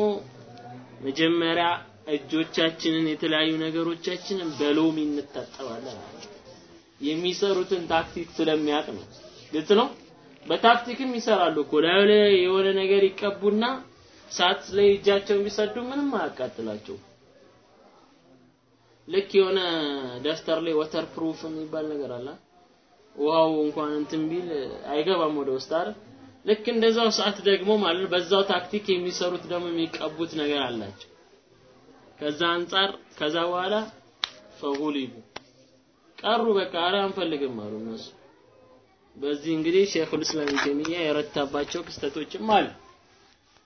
መጀመሪያ እጆቻችንን የተለያዩ ነገሮቻችንን በሎሚ እንታጠባለን። የሚሰሩትን ታክቲክ ስለሚያውቅ ነው። ግልጽ ነው? በታክቲክም ይሰራሉ እኮ። ላይ የሆነ ነገር ይቀቡና እሳት ላይ እጃቸውን ቢሰዱ ምንም አያቃጥላቸው ልክ የሆነ ደፍተር ላይ waterproof የሚባል ነገር አለ ውሃው እንኳን እንትን ቢል አይገባም ወደ ውስጥ አይደል ልክ እንደዛው ሰዓት ደግሞ ማለት በዛው ታክቲክ የሚሰሩት ደግሞ የሚቀቡት ነገር አላቸው ከዛ አንጻር ከዛ በኋላ فغلبوا ቀሩ በቃ አረ አንፈልግም አሉ እነሱ በዚህ እንግዲህ شيخ الإسلام ተይሚያ የረታባቸው ክስተቶችም አሉ።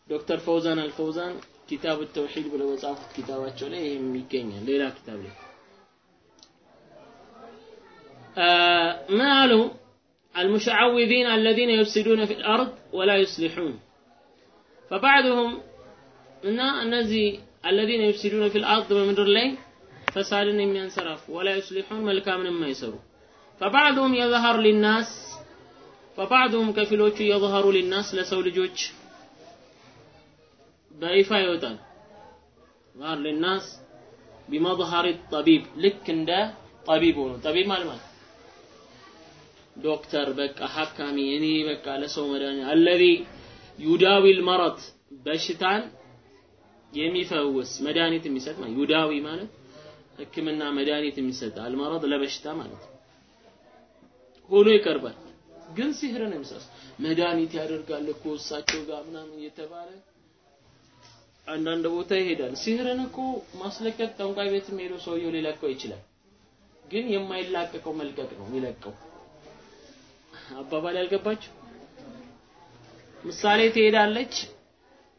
ዶክተር ፈውዛን አልፈውዛን ኪታብ ተውሂድ ብለው በጻፉት ኪታባቸው ላይ ይህም ይገኛል። ሌላ ኪታብ ላይ ምን አሉ? المشعوذين الذين يفسدون في الأرض ولا يصلحون فبعضهم እና እነዚህ الذين يفسدون في الأرض በምድር ላይ ፈሳድን የሚያንሰራፉ ولا يصلحون መልካምን የማይሰሩ فبعضهم يظهر للناس فبعضهم ከፊሎቹ يظهر للناس ለሰው ልጆች በይፋ ይወጣል ظهر للناس بمظهر الطبيب ልክ እንደ ጠቢብ ሆኖ ጠቢብ ማለት ዶክተር በቃ ሐካሚ እኔ በቃ ለሰው መድኃኒት አለዚ ዩዳዊል መረጥ በሽታን የሚፈውስ መድኃኒት የሚሰጥ ማለት ዩዳዊ ማለት ህክምና መድኃኒት የሚሰጥ አልመረድ ለበሽታ ማለት ሆኖ ይቀርባል። ግን ሲህር ነው የሚሰጥ መድኃኒት ያደርጋል እኮ እሳቸው ጋር ምናምን እየተባለ አንዳንድ ቦታ ይሄዳል። ሲህርን እኮ ማስለቀቅ ጠንቋይ ቤትም ሄዶ ሰውየው ሊለቀው ይችላል። ግን የማይላቀቀው መልቀቅ ነው የሚለቀው። አባባል ያልገባችሁ? ምሳሌ ትሄዳለች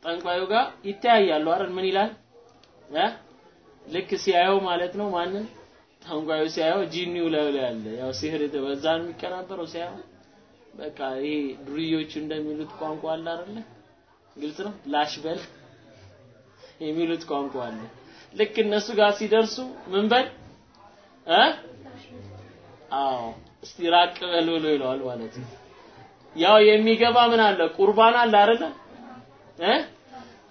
ጠንቋዩ ጋር ይተያያሉ አይደል? ምን ይላል? ልክ ሲያየው ማለት ነው። ማንን? ጠንቋዩ ሲያየው ጂኒው ላይ አለ። ያው ሲህር በዛ ነው የሚቀናበረው ሲያየው። በቃ ይሄ ዱርዮቹ እንደሚሉት ቋንቋ አለ አይደለ? ግልጽ ነው? ላሽ በል የሚሉት ቋንቋ አለ። ልክ እነሱ ጋር ሲደርሱ ምን በል? እ? አዎ እስቲ ራቅ በል ብሎ ይለዋል ማለት ነው። ያው የሚገባ ምን አለ ቁርባን አለ አይደለ እ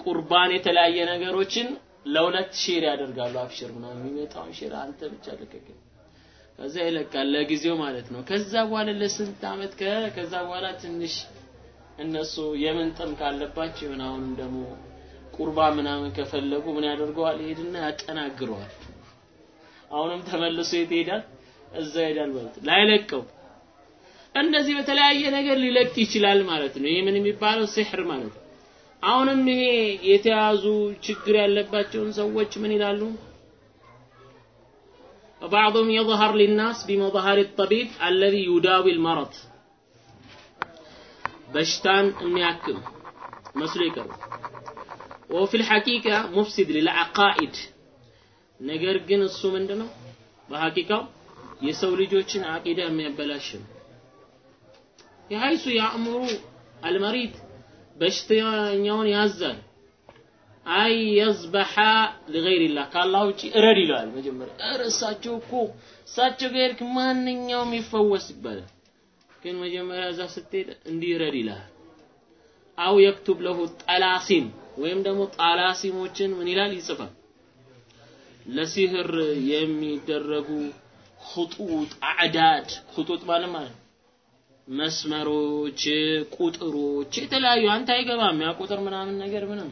ቁርባን የተለያየ ነገሮችን ለሁለት share ያደርጋሉ። አብሽር ምናምን የሚመጣውን share አንተ ብቻ ልቀቅ። ከዛ ይለቃል ለጊዜው ማለት ነው። ከዛ በኋላ ለስንት አመት ከዛ በኋላ ትንሽ እነሱ የምን ጥም ካለባቸው ይሆን አሁንም ደግሞ ቁርባን ምናምን ከፈለጉ ምን ያደርገዋል? ይሄድና ያጠናግረዋል። አሁንም ተመልሶ የት ይሄዳል? እዛ ይሄዳል ማለት ነው። ላይለቀው እንደዚህ በተለያየ ነገር ሊለቅ ይችላል ማለት ነው። ይሄ ምን የሚባለው ሲሕር ማለት ነው። አሁንም ይሄ የተያዙ ችግር ያለባቸውን ሰዎች ምን ይላሉ? وبعضهم يظهر للناس بمظهر الطبيب الذي يداوي المرض በሽታን የሚያክም መስሎ ይቀርባል። وفي الحقيقة مفسد للعقائد ነገር ግን እሱ ምንድነው በሐቂቃው የሰው ልጆችን አቂዳ የሚያበላሽ ነው። የሀይሱ ያእምሩ አልመሪድ በሽተኛውን ያዛል። አይ የዝበሐ ሊገይሪላህ ከአላህ ውጭ እረድ ይለዋል። መጀመሪያ ኧረ እሳቸው እኮ እሳቸው ጋር ሄድክ ማንኛውም ይፈወስ ይባላል። ግን መጀመሪያ እዛ ስትሄድ እንዲህ እረድ ይልሃል። አው የክቱብ ለሁ ጠላሲም ወይም ደግሞ ጣላሲሞችን ምን ይላል ይጽፋል። ለሲህር የሚደረጉ ኹጡጥ አዕዳድ ኹጡጥ ማለት መስመሮች፣ ቁጥሮች የተለያዩ አንተ አይገባም ያ ቁጥር ምናምን ነገር ምንም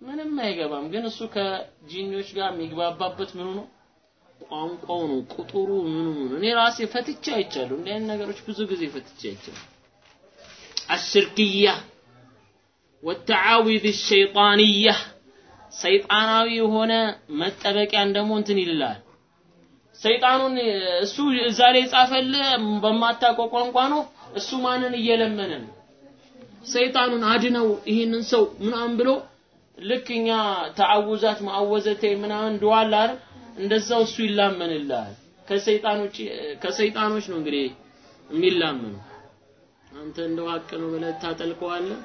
ምንም አይገባም። ግን እሱ ከጂኒዎች ጋር የሚግባባበት ምኑ ነው ቋንቋው ነው ቁጥሩ ምኑ ነው። እኔ ራሴ ፈትቼ አይቻለሁ። እንዲህ አይነት ነገሮች ብዙ ጊዜ ፈትቼ አይቻለሁ። አሽርክያ ወተዓዊዝ ሸይጣንያ ሰይጣናዊ የሆነ መጠበቂያን ደግሞ እንትን ይልላል። ሰይጣኑን እሱ እዛ ላይ የጻፈልህ በማታውቀው ቋንቋ ነው። እሱ ማንን እየለመነ ነው? ሰይጣኑን አድነው ይህንን ሰው ምናምን ብሎ ልክ እኛ ተዓውዛት ማዕወዘቴ ምናምን ዱዓ? እንደዛው እሱ ይላመንልሃል። ከሰይጣኖች ከሰይጣኖች ነው እንግዲህ የሚላመኑ። አንተ እንደው ሀቅ ነው ብለህ ታጠልቀዋለህ።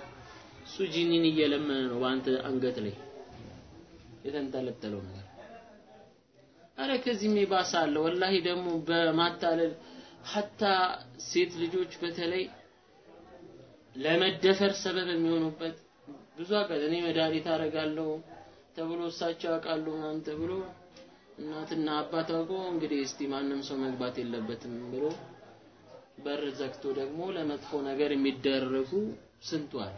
እሱ ጂኒን እየለመነ ነው በአንተ አንገት ላይ የተንጠለጠለው ነገር። አረ ከዚህም የባሰ አለ። ወላሂ ደግሞ በማታለል ሀታ ሴት ልጆች በተለይ ለመደፈር ሰበብ የሚሆኑበት ብዙ አቃል እኔ መድኃኒት አደርጋለሁ ተብሎ እሳቸው ያውቃሉ ምናምን ተብሎ እናትና አባት አውቆ እንግዲህ እስቲ ማንም ሰው መግባት የለበትም ብሎ በር ዘግቶ ደግሞ ለመጥፎ ነገር የሚደረጉ ስንቱ አለ።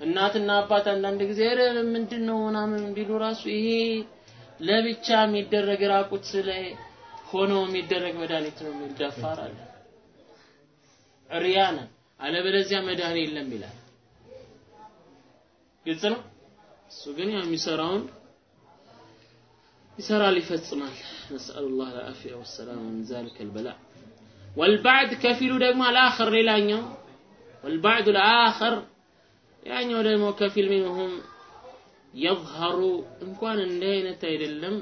እናትና አባት አንዳንድ ጊዜ ኧረ ምንድን ነው ምናምን ቢሉ ራሱ ይሄ ለብቻ የሚደረግ ራቁት ላይ ሆኖ የሚደረግ መድኃኒት ነው የሚል ደፋር አለ። ሪያነ አለበለዚያ መድኃኒት የለም ይላል። ግልጽ ነው። እሱ ግን ያው የሚሰራውን ይሰራል፣ ይፈጽማል። ነስአሉ ላህ ልዓፊያ ወሰላም ምን ዛሊከ ልበላ ወልባዕድ ከፊሉ ደግሞ አልአኸር ሌላኛው ወልባዕዱ ልአኸር ያኛው ደግሞ ከፊል ሚንሁም የظهሩ እንኳን እንዲህ አይነት አይደለም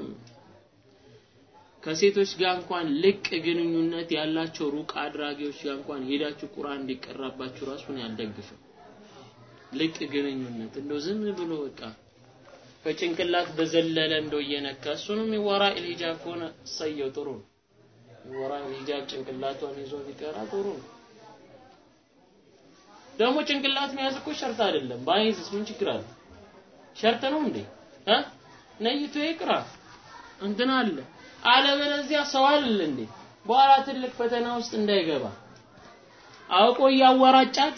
ከሴቶች ጋር እንኳን ልቅ ግንኙነት ያላቸው ሩቅ አድራጊዎች ጋር እንኳን ሄዳችሁ ቁርአን እንዲቀራባችሁ ራሱን ያልደግፍም። ልቅ ግንኙነት እንደው ዝም ብሎ በቃ ከጭንቅላት በዘለለ እንደው እየነካ እሱንም የወራ ሂጃብ ከሆነ እሰየው ጥሩ ነው። የወራ ሂጃብ ጭንቅላቷን ይዞ ቢቀራ ጥሩ ነው። ደግሞ ጭንቅላት መያዝ እኮ شرط አይደለም። ባይዝስ ምን ችግር አለ? شرط ነው እንዴ? እ? ነይቶ ይቅራ። እንትን አለ። አለበለዚያ ሰው አይደል እንዴ? በኋላ ትልቅ ፈተና ውስጥ እንዳይገባ። አውቆ እያወራጫት?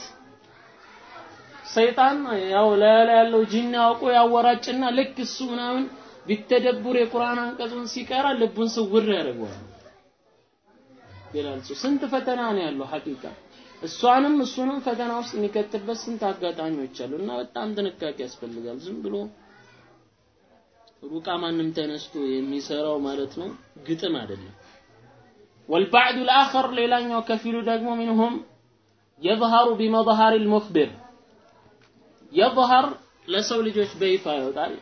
ሰይጣን ያው ላይ ያለው ጂን አውቆ ያወራጭና ልክ እሱ ምናምን ቢተደቡር የቁርአን አንቀጹን ሲቀራ ልቡን ስውር ያደርገዋል። ይላል ስንት ፈተና ነው ያለው ሐቂቃ እሷንም እሱንም ፈተና ውስጥ የሚከትበት ስንት አጋጣሚዎች አሉ እና በጣም ጥንቃቄ ያስፈልጋል ዝም ብሎ ሩቃ ማንም ተነስቶ የሚሰራው ማለት ነው ግጥም አይደለም والبعد الآخر ሌላኛው ከፊሉ ደግሞ منهم يظهر بمظهر المخبر يظهر ለሰው ልጆች በይፋ ይወጣል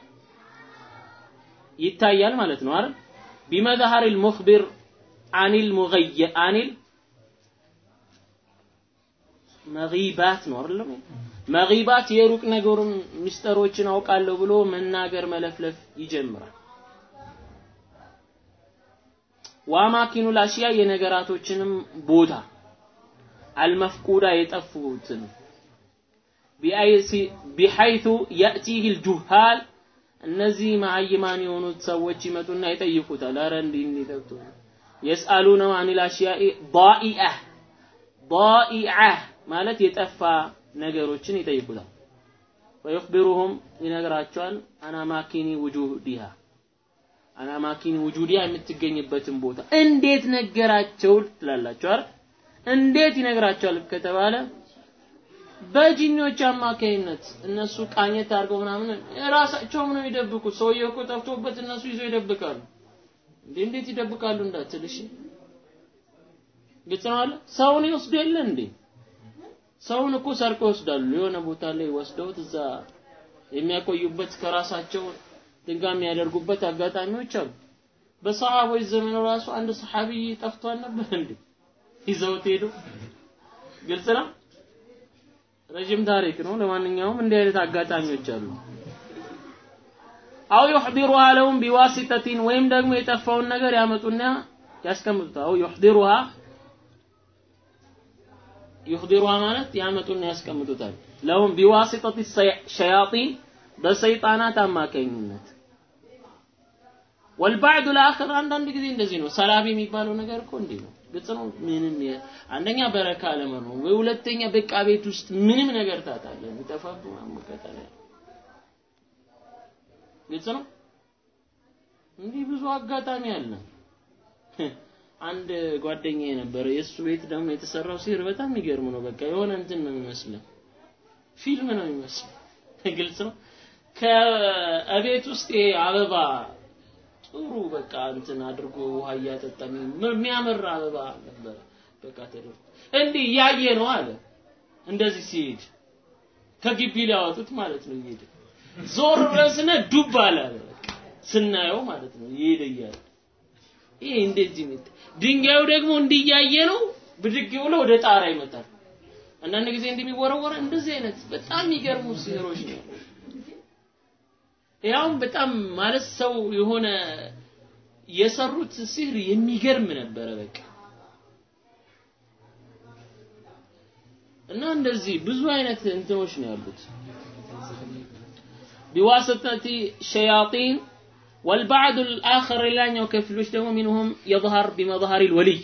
ይታያል ማለት ነው አይደል بمظهر المخبر عن المغي عن መጊባት ነው አይደለም መጊባት የሩቅ ነገሩን ሚስጥሮችን አውቃለሁ ብሎ መናገር መለፍለፍ ይጀምራል። ዋማኪኑ ላሽያ የነገራቶችንም ቦታ አልመፍቁዳ የጠፉትን ቢሐይቱ የእቲህ ልጁሃል እነዚህ መሀይማን የሆኑት ሰዎች ይመጡና ይጠይቁታል። አረ እንዲህ እንዲህ ጠፍቶ የስአሉነ ዳኢአህ ዳኢአህ ማለት የጠፋ ነገሮችን ይጠይቁታል። ወይኽቢሩሁም ይነግራቸዋል አናማኪኒ ውጁዲሃ አናማኪኒ ውጁዲሃ የምትገኝበትን ቦታ እንዴት ነገራቸው ትላላቸዋል እንዴት ይነግራቸዋል ከተባለ በጂኒዎች አማካይነት እነሱ ቃኘት አድርገው ምናምን ራሳቸውም ምነው ይደብቁት። ሰውየው እኮ ጠፍቶበት እነሱ ይዘው ይደብቃሉ። እንዴት ይደብቃሉ እንዳትልሽ ግጽ ነው አለ ሰውን ይወስዱ የለ እንዴ ሰውን እኮ ሰርቀው ይወስዳሉ። የሆነ ቦታ ላይ ወስደውት እዛ የሚያቆዩበት ከራሳቸው ድንጋይ የሚያደርጉበት አጋጣሚዎች አሉ። በሰሃቦች ዘመን ራሱ አንድ ሰሃቢ ጠፍቷል ነበር እንዴ? ይዘውት ሄዱ። ግልጽ ነው። ረጅም ታሪክ ነው። ለማንኛውም እንዲህ አይነት አጋጣሚዎች አሉ። አው ይሕዲሩሃ ለሁም ቢዋሲተቲን ወይም ደግሞ የጠፋውን ነገር ያመጡና ያስቀምጡታል። አው ይሕዲሩሃ ይህዲሯ ማለት ያመጡና ያስቀምጡታል። ለሁም ቢዋሲጠት ሸያጢን በሰይጣናት አማካኝነት ወልባዕዱ ለአኸር አንዳንድ ጊዜ እንደዚህ ነው። ሰላቢ የሚባለው ነገር እኮ እንዲህ ነው። ግልጽ ነው። ምንም አንደኛ በረካ አለመኖር ወይ ሁለተኛ በቃ ቤት ውስጥ ምንም ነገር ታጣለህ። የሚጠፋብ አመቀጠለ ግልጽ ነው። እንዲህ ብዙ አጋጣሚ አለ። አንድ ጓደኛ የነበረ የእሱ ቤት ደግሞ የተሰራው ሲር በጣም የሚገርም ነው። በቃ የሆነ እንትን ነው የሚመስለው። ፊልም ነው የሚመስለው። ግልጽ ነው። ከቤት ውስጥ አበባ ጥሩ በቃ እንትን አድርጎ ውሃ እያጠጣ የሚያምር አበባ ነበር በቃ ተደርጎ እንዲህ እያየ ነው አለ። እንደዚህ ሲሄድ ከግቢ ሊያወጡት ማለት ነው እየሄደ ዞር ብለን ዱብ አለ። ስናየው ማለት ነው እየሄደ እያለ ይሄ እንደዚህ ነው። ድንጋዩ ደግሞ እንዲያየ ነው ብድግ ብሎ ወደ ጣራ ይመጣል። አንዳንድ ጊዜ እንደሚወረወረ እንደዚህ አይነት በጣም የሚገርሙ ሲህሮች ነው። ያውም በጣም ማለት ሰው የሆነ የሰሩት ሲህር የሚገርም ነበረ በቃ እና እንደዚህ ብዙ አይነት እንትኖች ነው ያሉት ቢዋሰጠቲ ሸያጢን والبعض الآخر ሌላኛው ክፍሎች ደግሞ منهم يظهر بمظهر الولي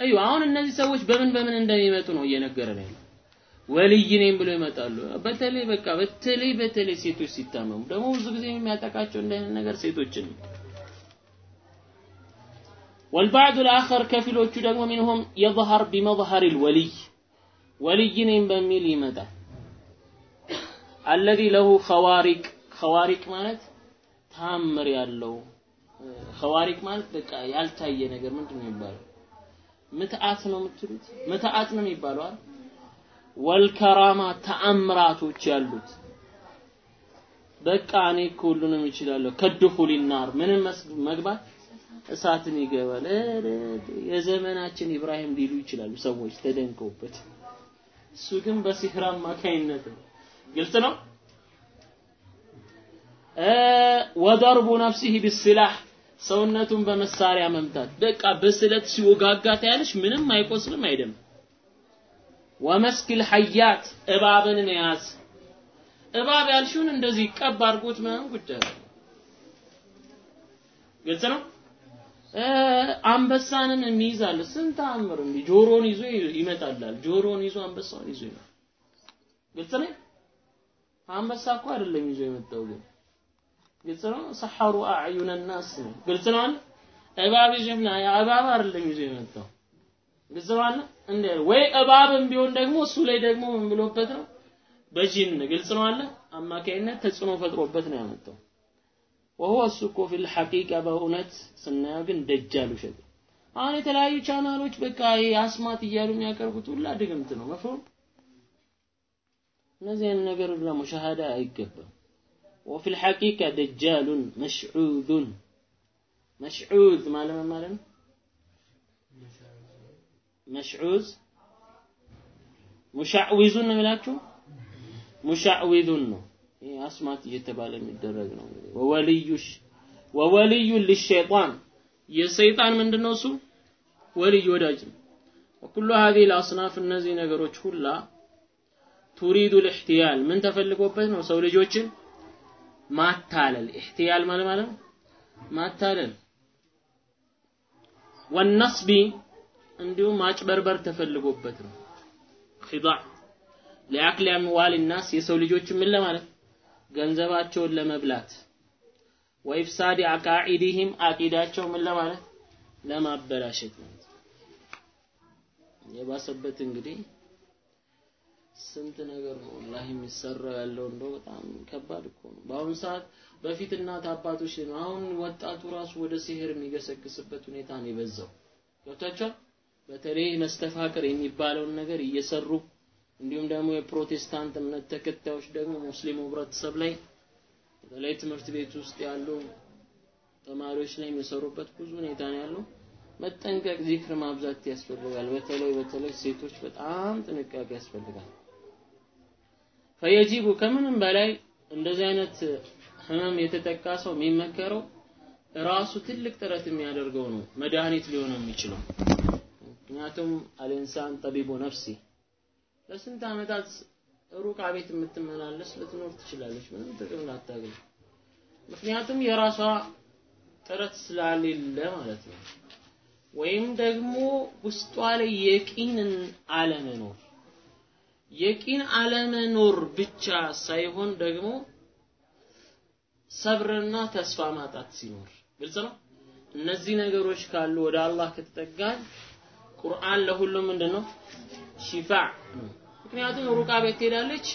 ايوه አሁን እነዚህ ሰዎች በምን በምን እንደሚመጡ ነው እየነገረን ያለው ወልይ ነኝ ብሎ ይመጣሉ በተለይ በቃ በተለይ በተለይ ሴቶች ሲታመሙ ደግሞ ብዙ ጊዜ የሚያጠቃቸው እንደ አይነት ነገር ሴቶችን والبعض الآخر ከፊሎቹ ደግሞ منهم يظهر بمظهر الولي ولي ነኝ በሚል ይመጣል الذي له خوارق خوارق ማለት ታምር ያለው ኸዋሪቅ ማለት በቃ ያልታየ ነገር ምንድን ነው የሚባለው? ምትአት ነው የምትሉት? ምትአት ነው የሚባለው ወልከራማ ተአምራቶች ያሉት። በቃ እኔ እኮ ሁሉንም እችላለሁ። ከድኹል ናር ምንም መግባት እሳትን ይገባል። የዘመናችን ኢብራሂም ሊሉ ይችላሉ ሰዎች ተደንቀውበት። እሱ ግን በሲህር አማካይነት ነው። ግልጽ ነው ወደርቡ ነፍሲህ ቢስላህ ሰውነቱን በመሳሪያ መምታት። በቃ በስለት ሲወጋጋ ታያለሽ ምንም አይቆስልም አይደም ወመስኪል ሐያት እባብን መያዝ። እባብ ያልሽውን እንደዚህ ቀብ አድርጎት ምናምን ጉዳይ ግልጽ ነው? አንበሳንን የሚይዛል ስንት አምር እንዲ ጆሮን ይዞ ይመጣላል። ጆሮን ይዞ አንበሳውን ይዞ ይመጣል። ግልጽ ነው? አንበሳ እኮ አይደለም ይዞ የመጣው ግን ግልጽ ነው? ሰሐሩ አዕዩነ ናስ ግልጽ ነው አለ እባብ ይዘምና እባብ አይደለም ይዞ የመጣው። ግልጽ ነው አለ እንደ ወይ እባብም ቢሆን ደግሞ እሱ ላይ ደግሞ ምን ብሎበት ነው? በጂን ግልጽ ነው አለ አማካይነት ተጽዕኖ ፈጥሮበት ነው ያመጣው። ወሆ እሱ እኮ ፊል ሐቂቃ በእውነት ስናየው ግን ደጃል ውሸት አሁን የተለያዩ ቻናሎች በቃ አስማት እያሉ የሚያቀርቡት ሁላ ድግምት ነው። መፍሁም እነዚህ ነገር ለሙሻሃዳ አይገባም وفي الحقيقة دجال مشعوذ مشعوذ ما لما ما لما مشعوذ مشعوذ ነው የሚላችሁ ሙሻዕዊዙን ነው ይህ አስማት እየተባለ የሚደረግ ነው ወወልዩሽ ወወልዩ ሊሸይጣን የሰይጣን ምንድነው እሱ ወልይ ወዳጅ ነው ወኩሉ هذه الاصناف እነዚህ ነገሮች ሁላ ቱሪዱ الاحتيال ምን ተፈልጎበት ነው ሰው ልጆችን ማታለል احتيال ማለት ማለት ማታለል ወነስቢ እንዲሁም ማጭበርበር ተፈልጎበት ነው ኺዳዕ ለአክል አምዋል الناس የሰው ልጆችን ምን ለማለት ገንዘባቸውን ለመብላት ወኢፍሳድ አቃኢዲሂም አቂዳቸው ምን ለማለት ለማበላሸት ነው የባሰበት እንግዲህ ስንት ነገር ነው ወላሂ የሚሰራው ያለው? እንደው በጣም ከባድ እኮ ነው። በአሁኑ ሰዓት በፊት እናት አባቶች ነው። አሁን ወጣቱ ራሱ ወደ ሲህር የሚገሰግስበት ሁኔታ ነው የበዛው። ገብታችኋል በተለይ መስተፋቅር የሚባለውን ነገር እየሰሩ እንዲሁም ደግሞ የፕሮቴስታንት እምነት ተከታዮች ደግሞ ሙስሊሙ ህብረተሰብ ላይ በተለይ ትምህርት ቤት ውስጥ ያሉ ተማሪዎች ላይ የሚሰሩበት ብዙ ሁኔታ ነው ያለው። መጠንቀቅ ዚክር ማብዛት ያስፈልጋል። በተለይ በተለይ ሴቶች በጣም ጥንቃቄ ያስፈልጋል ፈየጂቡ ከምንም በላይ እንደዚህ አይነት ህመም የተጠቃ ሰው የሚመከረው ራሱ ትልቅ ጥረት የሚያደርገው ነው። መድኃኒት ሊሆን የሚችለው። ምክንያቱም አልኢንሳን ጠቢቡ ነፍሲ ለስንት ዓመታት ሩቃ ቤት የምትመላለስ ልትኖር ትችላለች። ምንም ጥቅም ላታገኝ። ምክንያቱም የራሷ ጥረት ስላሌለ ማለት ነው። ወይም ደግሞ ውስጧ ላይ የቂንን አለመኖር የቂን አለመኖር ብቻ ሳይሆን ደግሞ ሰብርና ተስፋ ማጣት ሲኖር። ግልጽ ነው? እነዚህ ነገሮች ካሉ ወደ አላህ ከተጠጋን ቁርአን ለሁሉም ምንድነው? شفاء ምክንያቱም ሩቃ ቤት ትሄዳለች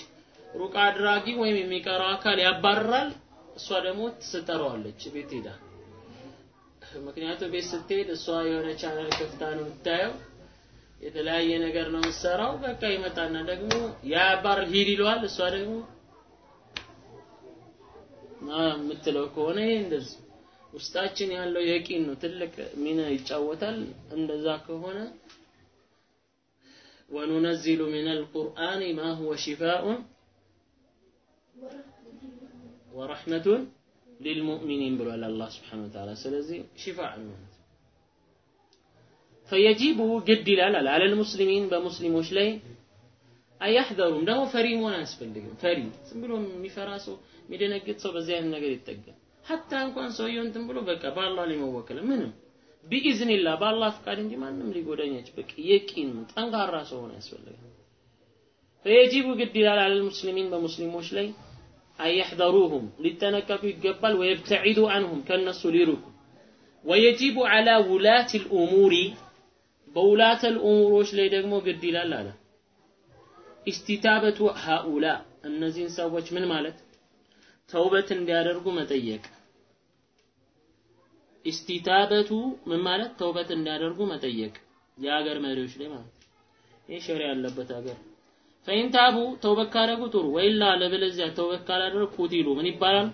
ሩቃ አድራጊ ወይም የሚቀራው አካል ያባርራል እሷ ደግሞ ትስጠረዋለች ቤት ሄዳ። ምክንያቱም ቤት ስትሄድ እሷ የሆነ ቻናል ከፍታ ነው የምታየው የተለያየ ነገር ነው የምትሰራው። በቃ ይመጣና ደግሞ ያባር ባር ሂድ ይለዋል። እሷ ደግሞ የምትለው ከሆነ ይሄ እንደዚህ ውስጣችን ያለው የቂን ነው ትልቅ ሚና ይጫወታል። እንደዛ ከሆነ ወኑነዚሉ ሚነል ቁርአን ማ ሁወ ሺፋኡን ወረሕመቱን ሊልሙእሚኒን ብሏል አላህ ስብሓነ ወተዓላ። ስለዚህ ሺፋዕ ነው ፈየጂቡ ግድ ይላል አለ አለል ሙስሊሚን በሙስሊሞች ላይ አያሕዘሩም ደግሞ ፈሪ መሆን አያስፈልግም ፈሪ ዝም ብሎ የሚፈራ ሰው የሚደነግጥ ሰው በዚህ አይነት ነገር ይጠጋል ሀታ እንኳን ሰውየው እንትን ብሎ በቃ በአላህ ላይ መወከል ምንም ቢኢዝኒላህ በአላህ ፍቃድ እንጂ ማንም ሊጎዳኛች በቃ የቂን ጠንካራ ሰው ሆነ ያስፈልጋል ፈየጂቡ ግድ ይላል አለል ሙስሊሚን በሙስሊሞች ላይ አያሕዘሩሁም ሊጠነቀቁ ይገባል ወየብተዒዱ አንሁም ከነሱ ሊሩቁ ወየጂቡ ዐላ ውላት ልኡሙሪ በውላተ ልኡሙሮች ላይ ደግሞ ግድ ይላል አለ። استتابة هؤلاء እነዚህን ሰዎች ምን ማለት? ተውበት እንዲያደርጉ መጠየቅ። استتابة ምን ማለት? ተውበት እንዲያደርጉ መጠየቅ። የሀገር መሪዎች ላይ ማለት ይህ ሸሪያ ያለበት ሀገር። فإن تابوا ተውበት ካደረጉ ጥሩ። وإلا አለበለዚያ ተውበት ካላደረጉ قتلوا ምን ይባላል?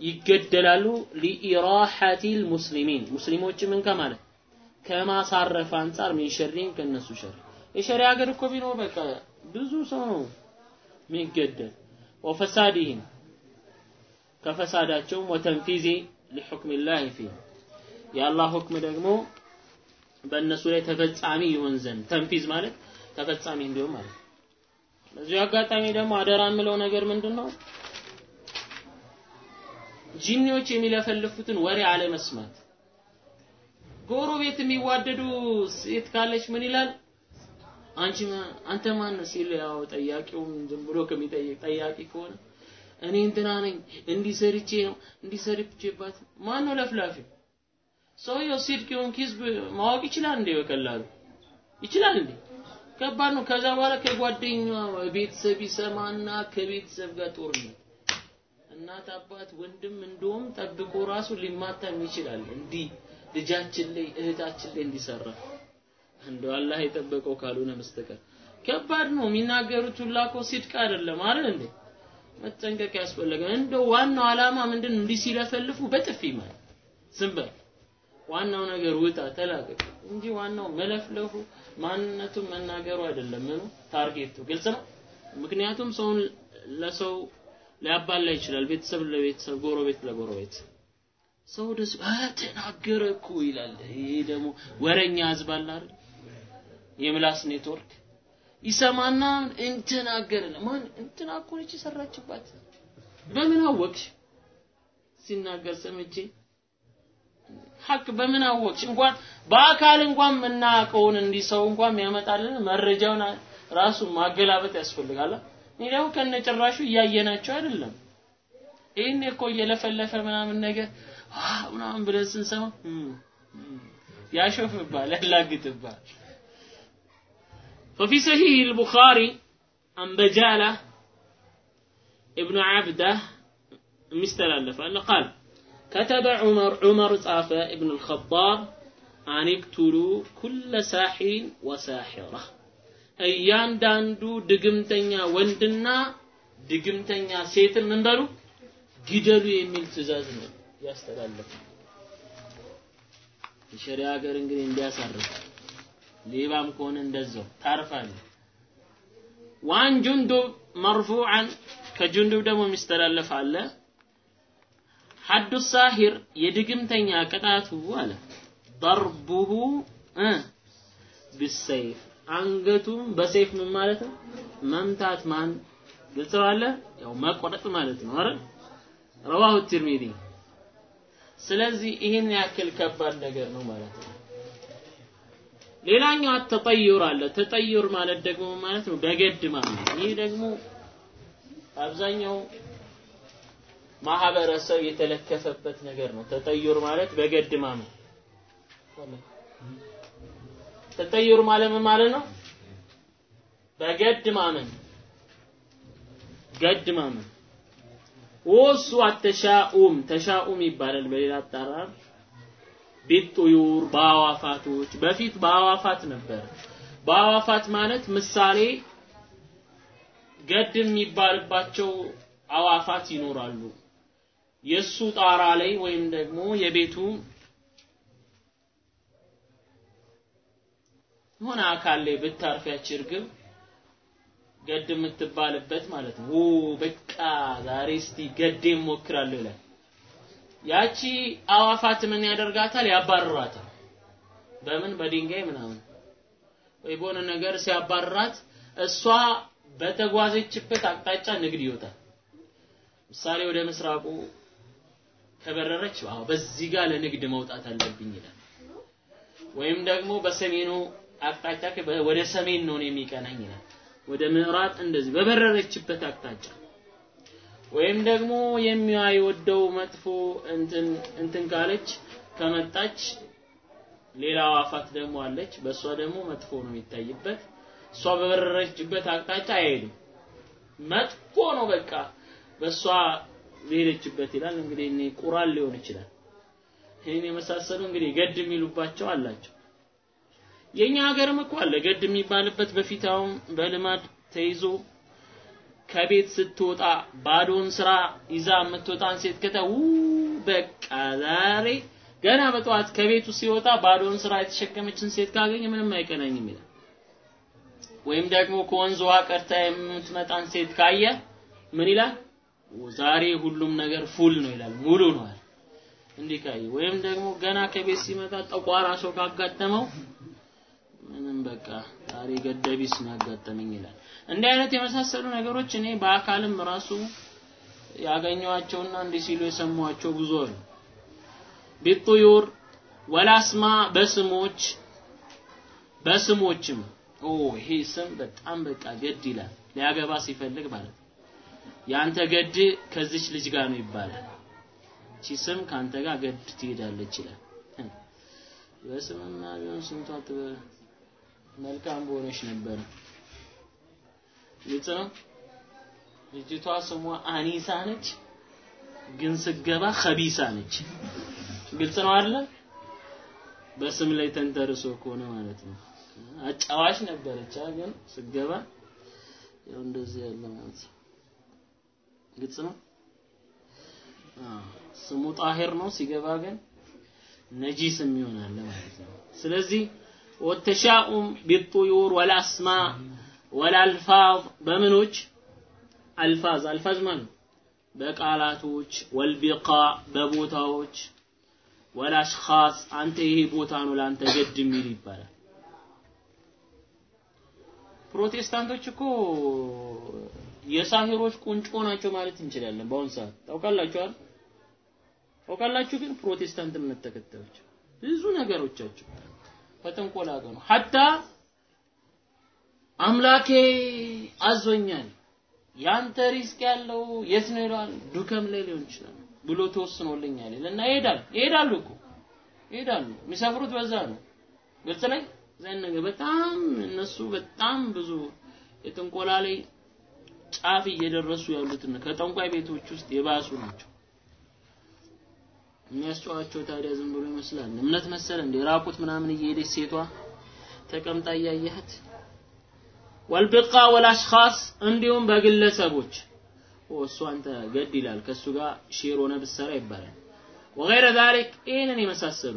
ይገደላሉ። لإراحة المسلمين። ሙስሊሞች ምን ከማለት ከማሳረፍ አንጻር من شر ከነሱ شر የሸሪያ ሀገር እኮ ቢኖር በቃ ብዙ ሰው ነው የሚገደል وفسادهم ከፈሳዳቸውም وتنفيذ لحكم الله فيه የአላህ حكم ደግሞ በእነሱ ላይ ተፈጻሚ ይሆን ዘንድ تنفيذ ማለት ተፈጻሚ እንዲሆን ማለት ነው። አጋጣሚ ደግሞ አደራ የምለው ነገር ምንድን ነው? ጂኒዎች የሚለፈልፉትን ወሬ አለመስማት። ጎረቤት የሚዋደዱ ሴት ካለች ምን ይላል? አንቺ አንተ ማን ሲል ያው ጠያቂውም ዝም ብሎ ከሚጠይቅ ጠያቂ ከሆነ እኔ እንትና ነኝ እንዲህ ሰርቼ ነው እንዲህ ማን ነው ለፍላፊ? ሰውየው ሲድቅ የሆንክ ህዝብ ማወቅ ይችላል እንዴ? በቀላሉ ይችላል እንዴ? ከባድ ነው። ከዛ በኋላ ከጓደኛ ቤተሰብ ይሰማና ከቤተሰብ ጋር ጦርነት እናት አባት ወንድም እንደውም ጠብቆ ራሱ ሊማታም ይችላል። እንዲህ ልጃችን ላይ እህታችን ላይ እንዲሰራ እንደው አላህ የጠበቀው ካልሆነ በስተቀር ከባድ ነው። የሚናገሩት ሁላ እኮ ሲድቅ አይደለም አይደል እንዴ? መጠንቀቅ ያስፈልጋል። እንደው ዋናው ዓላማ ምንድን ነው? እንዲህ ሲለፈልፉ በጥፊ ማለት ዝም በል ዋናው ነገር ውጣ ተላቀቅ እንጂ ዋናው መለፍለፉ ማንነቱን መናገሩ አይደለም። ምኑ ታርጌቱ ግልጽ ነው። ምክንያቱም ሰውን ለሰው ሊያባላ ይችላል። ቤተሰብ ለቤተሰብ፣ ጎረቤት ለጎረቤት ሰው ደስ ተናገረ እኮ ይላል። ይሄ ደግሞ ወረኛ ህዝብ አለ አይደል? የምላስ ኔትወርክ ይሰማና እንተናገረ ማን እንትና እኮ ነች የሰራችባት በምን አወቅሽ? ሲናገር ሰምቼ ሐቅ በምን አወቅሽ? እንኳን በአካል እንኳን የምናውቀውን እንዲህ ሰው እንኳን የሚያመጣልን መረጃውን ራሱ ማገላበጥ ያስፈልጋል። እኔ ደግሞ ከነጭራሹ እያየናቸው አይደለም። ይህን እኮ እየለፈለፈ ምናምን ነገር ምናምን ብለን ስንሰማ ያሾፍባል፣ ያላግጥባል። ففي صحيح البخاري عن بجالة ابن عبده مستلف قال كتب عمر عمر صافة ابن الخطاب أن اقتلوا كل ساحر وساحرة እያንዳንዱ ድግምተኛ ወንድና ድግምተኛ ሴትን ምን በሉ ግደሉ የሚል ትእዛዝ ነው ያስተላለፈ። የሸሪያ ሀገር እንግዲህ እንዲያሳርፍ ሌባም ከሆነ እንደዛው ታርፋለህ። ዋን ጁንዱብ መርፉዓን ከጁንዱብ ደግሞ የሚስተላለፍ አለ ሐዱ ሳሂር የድግምተኛ ቅጣቱ አለ ضربه بالسيف አንገቱም በሰይፍ ምን ማለት ነው መምታት ማን ግልጽ አለ ያው መቆረጥ ማለት ነው አይደል ረዋሁ ትርሚዚ ስለዚህ ይህን ያክል ከባድ ነገር ነው ማለት ነው። ሌላኛው ተጠዩር አለ። ተጠዩር ማለት ደግሞ ማለት ነው በገድ ማለት ይህ ደግሞ አብዛኛው ማህበረሰብ የተለከፈበት ነገር ነው። ተጠዩር ማለት በገድ ማመን ተጠዩር ማለት ምን ማለት ነው? በገድ ማመን ገድ ማመን ወሱ አተሻኡም ተሻኡም ይባላል በሌላ አጠራር። ቢጡዩር በአዋፋቶች በፊት በአዋፋት ነበር። በአዋፋት ማለት ምሳሌ ገድ የሚባልባቸው አዋፋት ይኖራሉ። የሱ ጣራ ላይ ወይም ደግሞ የቤቱ የሆነ አካል ላይ ብታርፍ ያቺ እርግብ ገድ የምትባልበት ማለት ነው። በቃ ዛሬ እስቲ ገዴ ሞክራለሁ ይላል። ያቺ አዋፋት ምን ያደርጋታል? ያባርራታል። በምን በድንጋይ ምናምን ወይ በሆነ ነገር ሲያባርራት እሷ በተጓዘችበት አቅጣጫ ንግድ ይወጣል። ምሳሌ ወደ ምስራቁ ከበረረች አዎ በዚህ ጋር ለንግድ መውጣት አለብኝ ይላል። ወይም ደግሞ በሰሜኑ አቅጣጫ ወደ ሰሜን ነው የሚቀናኝ ይላል። ወደ ምዕራብ እንደዚህ በበረረችበት አቅጣጫ ወይም ደግሞ የሚያይወደው መጥፎ እንትን እንትን ካለች ከመጣች ሌላ አዋፋት ደግሞ አለች። በእሷ ደግሞ መጥፎ ነው የሚታይበት። እሷ በበረረችበት አቅጣጫ አይሄድም። መጥፎ ነው በቃ በእሷ ሄደችበት ይላል። እንግዲህ ቁራን ሊሆን ይችላል። ይህን የመሳሰሉ እንግዲህ ገድ የሚሉባቸው አላቸው። የኛ ሀገርም እኮ አለ ገድ የሚባልበት በፊታውም በልማድ ተይዞ ከቤት ስትወጣ ባዶን ስራ ይዛ የምትወጣን ሴት ከተው በቃ ዛሬ ገና በጠዋት ከቤቱ ሲወጣ ባዶን ስራ የተሸከመችን ሴት ካገኘ ምንም አይቀናኝም ይላል። ወይም ደግሞ ከወንዝ ውሃ ቀርታ የምትመጣን ሴት ካየ ምን ይላል? ዛሬ ሁሉም ነገር ፉል ነው ይላል፣ ሙሉ ነው እንዲህ ካየ ወይም ደግሞ ገና ከቤት ሲመጣ ጠቋራ ሰው ካጋጠመው ምንም በቃ ዛሬ ገደቢስ ነው ያጋጠመኝ ይላል። እንዲህ አይነት የመሳሰሉ ነገሮች እኔ በአካልም ራሱ ያገኘዋቸውና እንዲህ ሲሉ የሰማኋቸው ብዙ አሉ። ቢጡዩር ወላስማ በስሞች በስሞችም ኦ ይሄ ስም በጣም በቃ ገድ ይላል ሊያገባ ሲፈልግ ማለት ነው። ያንተ ገድ ከዚች ልጅ ጋር ነው ይባላል። እቺ ስም ካንተ ጋር ገድ ትሄዳለች ይላል። በስምማ ቢሆን ስንቷ መልካም በሆነች ነበር። ግልጽ ነው። ልጅቷ ስሟ አኒሳ ነች፣ ግን ስገባ ከቢሳ ነች። ግልጽ ነው አይደለ? በስም ላይ ተንተርሶ ከሆነ ማለት ነው። አጫዋች ነበረች ግን ስገባ ያው እንደዚህ ያለ ማለት ነው። ግልጽ ነው። ስሙ ጣሂር ነው፣ ሲገባ ግን ነጂስም ይሆናል ማለት ነው። ስለዚህ ወተሻኡም ቢጡዩር ወልአስማ ወልአልፋዝ በምኖች አልፋዝ አልፋዝ ማለት በቃላቶች ወልቢቃ በቦታዎች ወልአሽኻስ አንተ ይሄ ቦታ ነው ለአንተ ገድ የሚል ይባላል። ፕሮቴስታንቶች እኮ የሳሂሮች ቁንጮ ናቸው ማለት እንችላለን። በአሁን ሰዓት ታውቃላችሁ አይደል? ታውቃላችሁ ግን ፕሮቴስታንት እምነት ተከታዮች ብዙ ነገሮቻቸው ከጥንቆላ ጋር ነው። حتى አምላኬ አዞኛል ያንተ رزق ያለው የት ነው ይለዋል። ዱከም ላይ ሊሆን ይችላል ብሎ ተወስኖልኛል ይልና ይሄዳል። ይሄዳሉ እኮ ይሄዳሉ። የሚሰፍሩት በዛ ነው። ግልጽ ላይ ዘን ነገር በጣም እነሱ በጣም ብዙ የጥንቆላ ላይ ጫፍ እየደረሱ ያሉትን ከጠንቋይ ቤቶች ውስጥ የባሱ ናቸው። የሚያስጨዋቸው ታዲያ ዝም ብሎ ይመስላል። እምነት መሰለ እንደ ራቁት ምናምን እየሄደች ሴቷ ተቀምጣ እያየሃት? ወልብቃ ወልአሽኻስ እንዲሁም በግለሰቦች። እሱ አንተ ገድ ይላል። ከሱ ጋር ሼር ሆነ ብሰራ ይባላል። ወገይረ ዛሊክ ይህንን የመሳሰሉ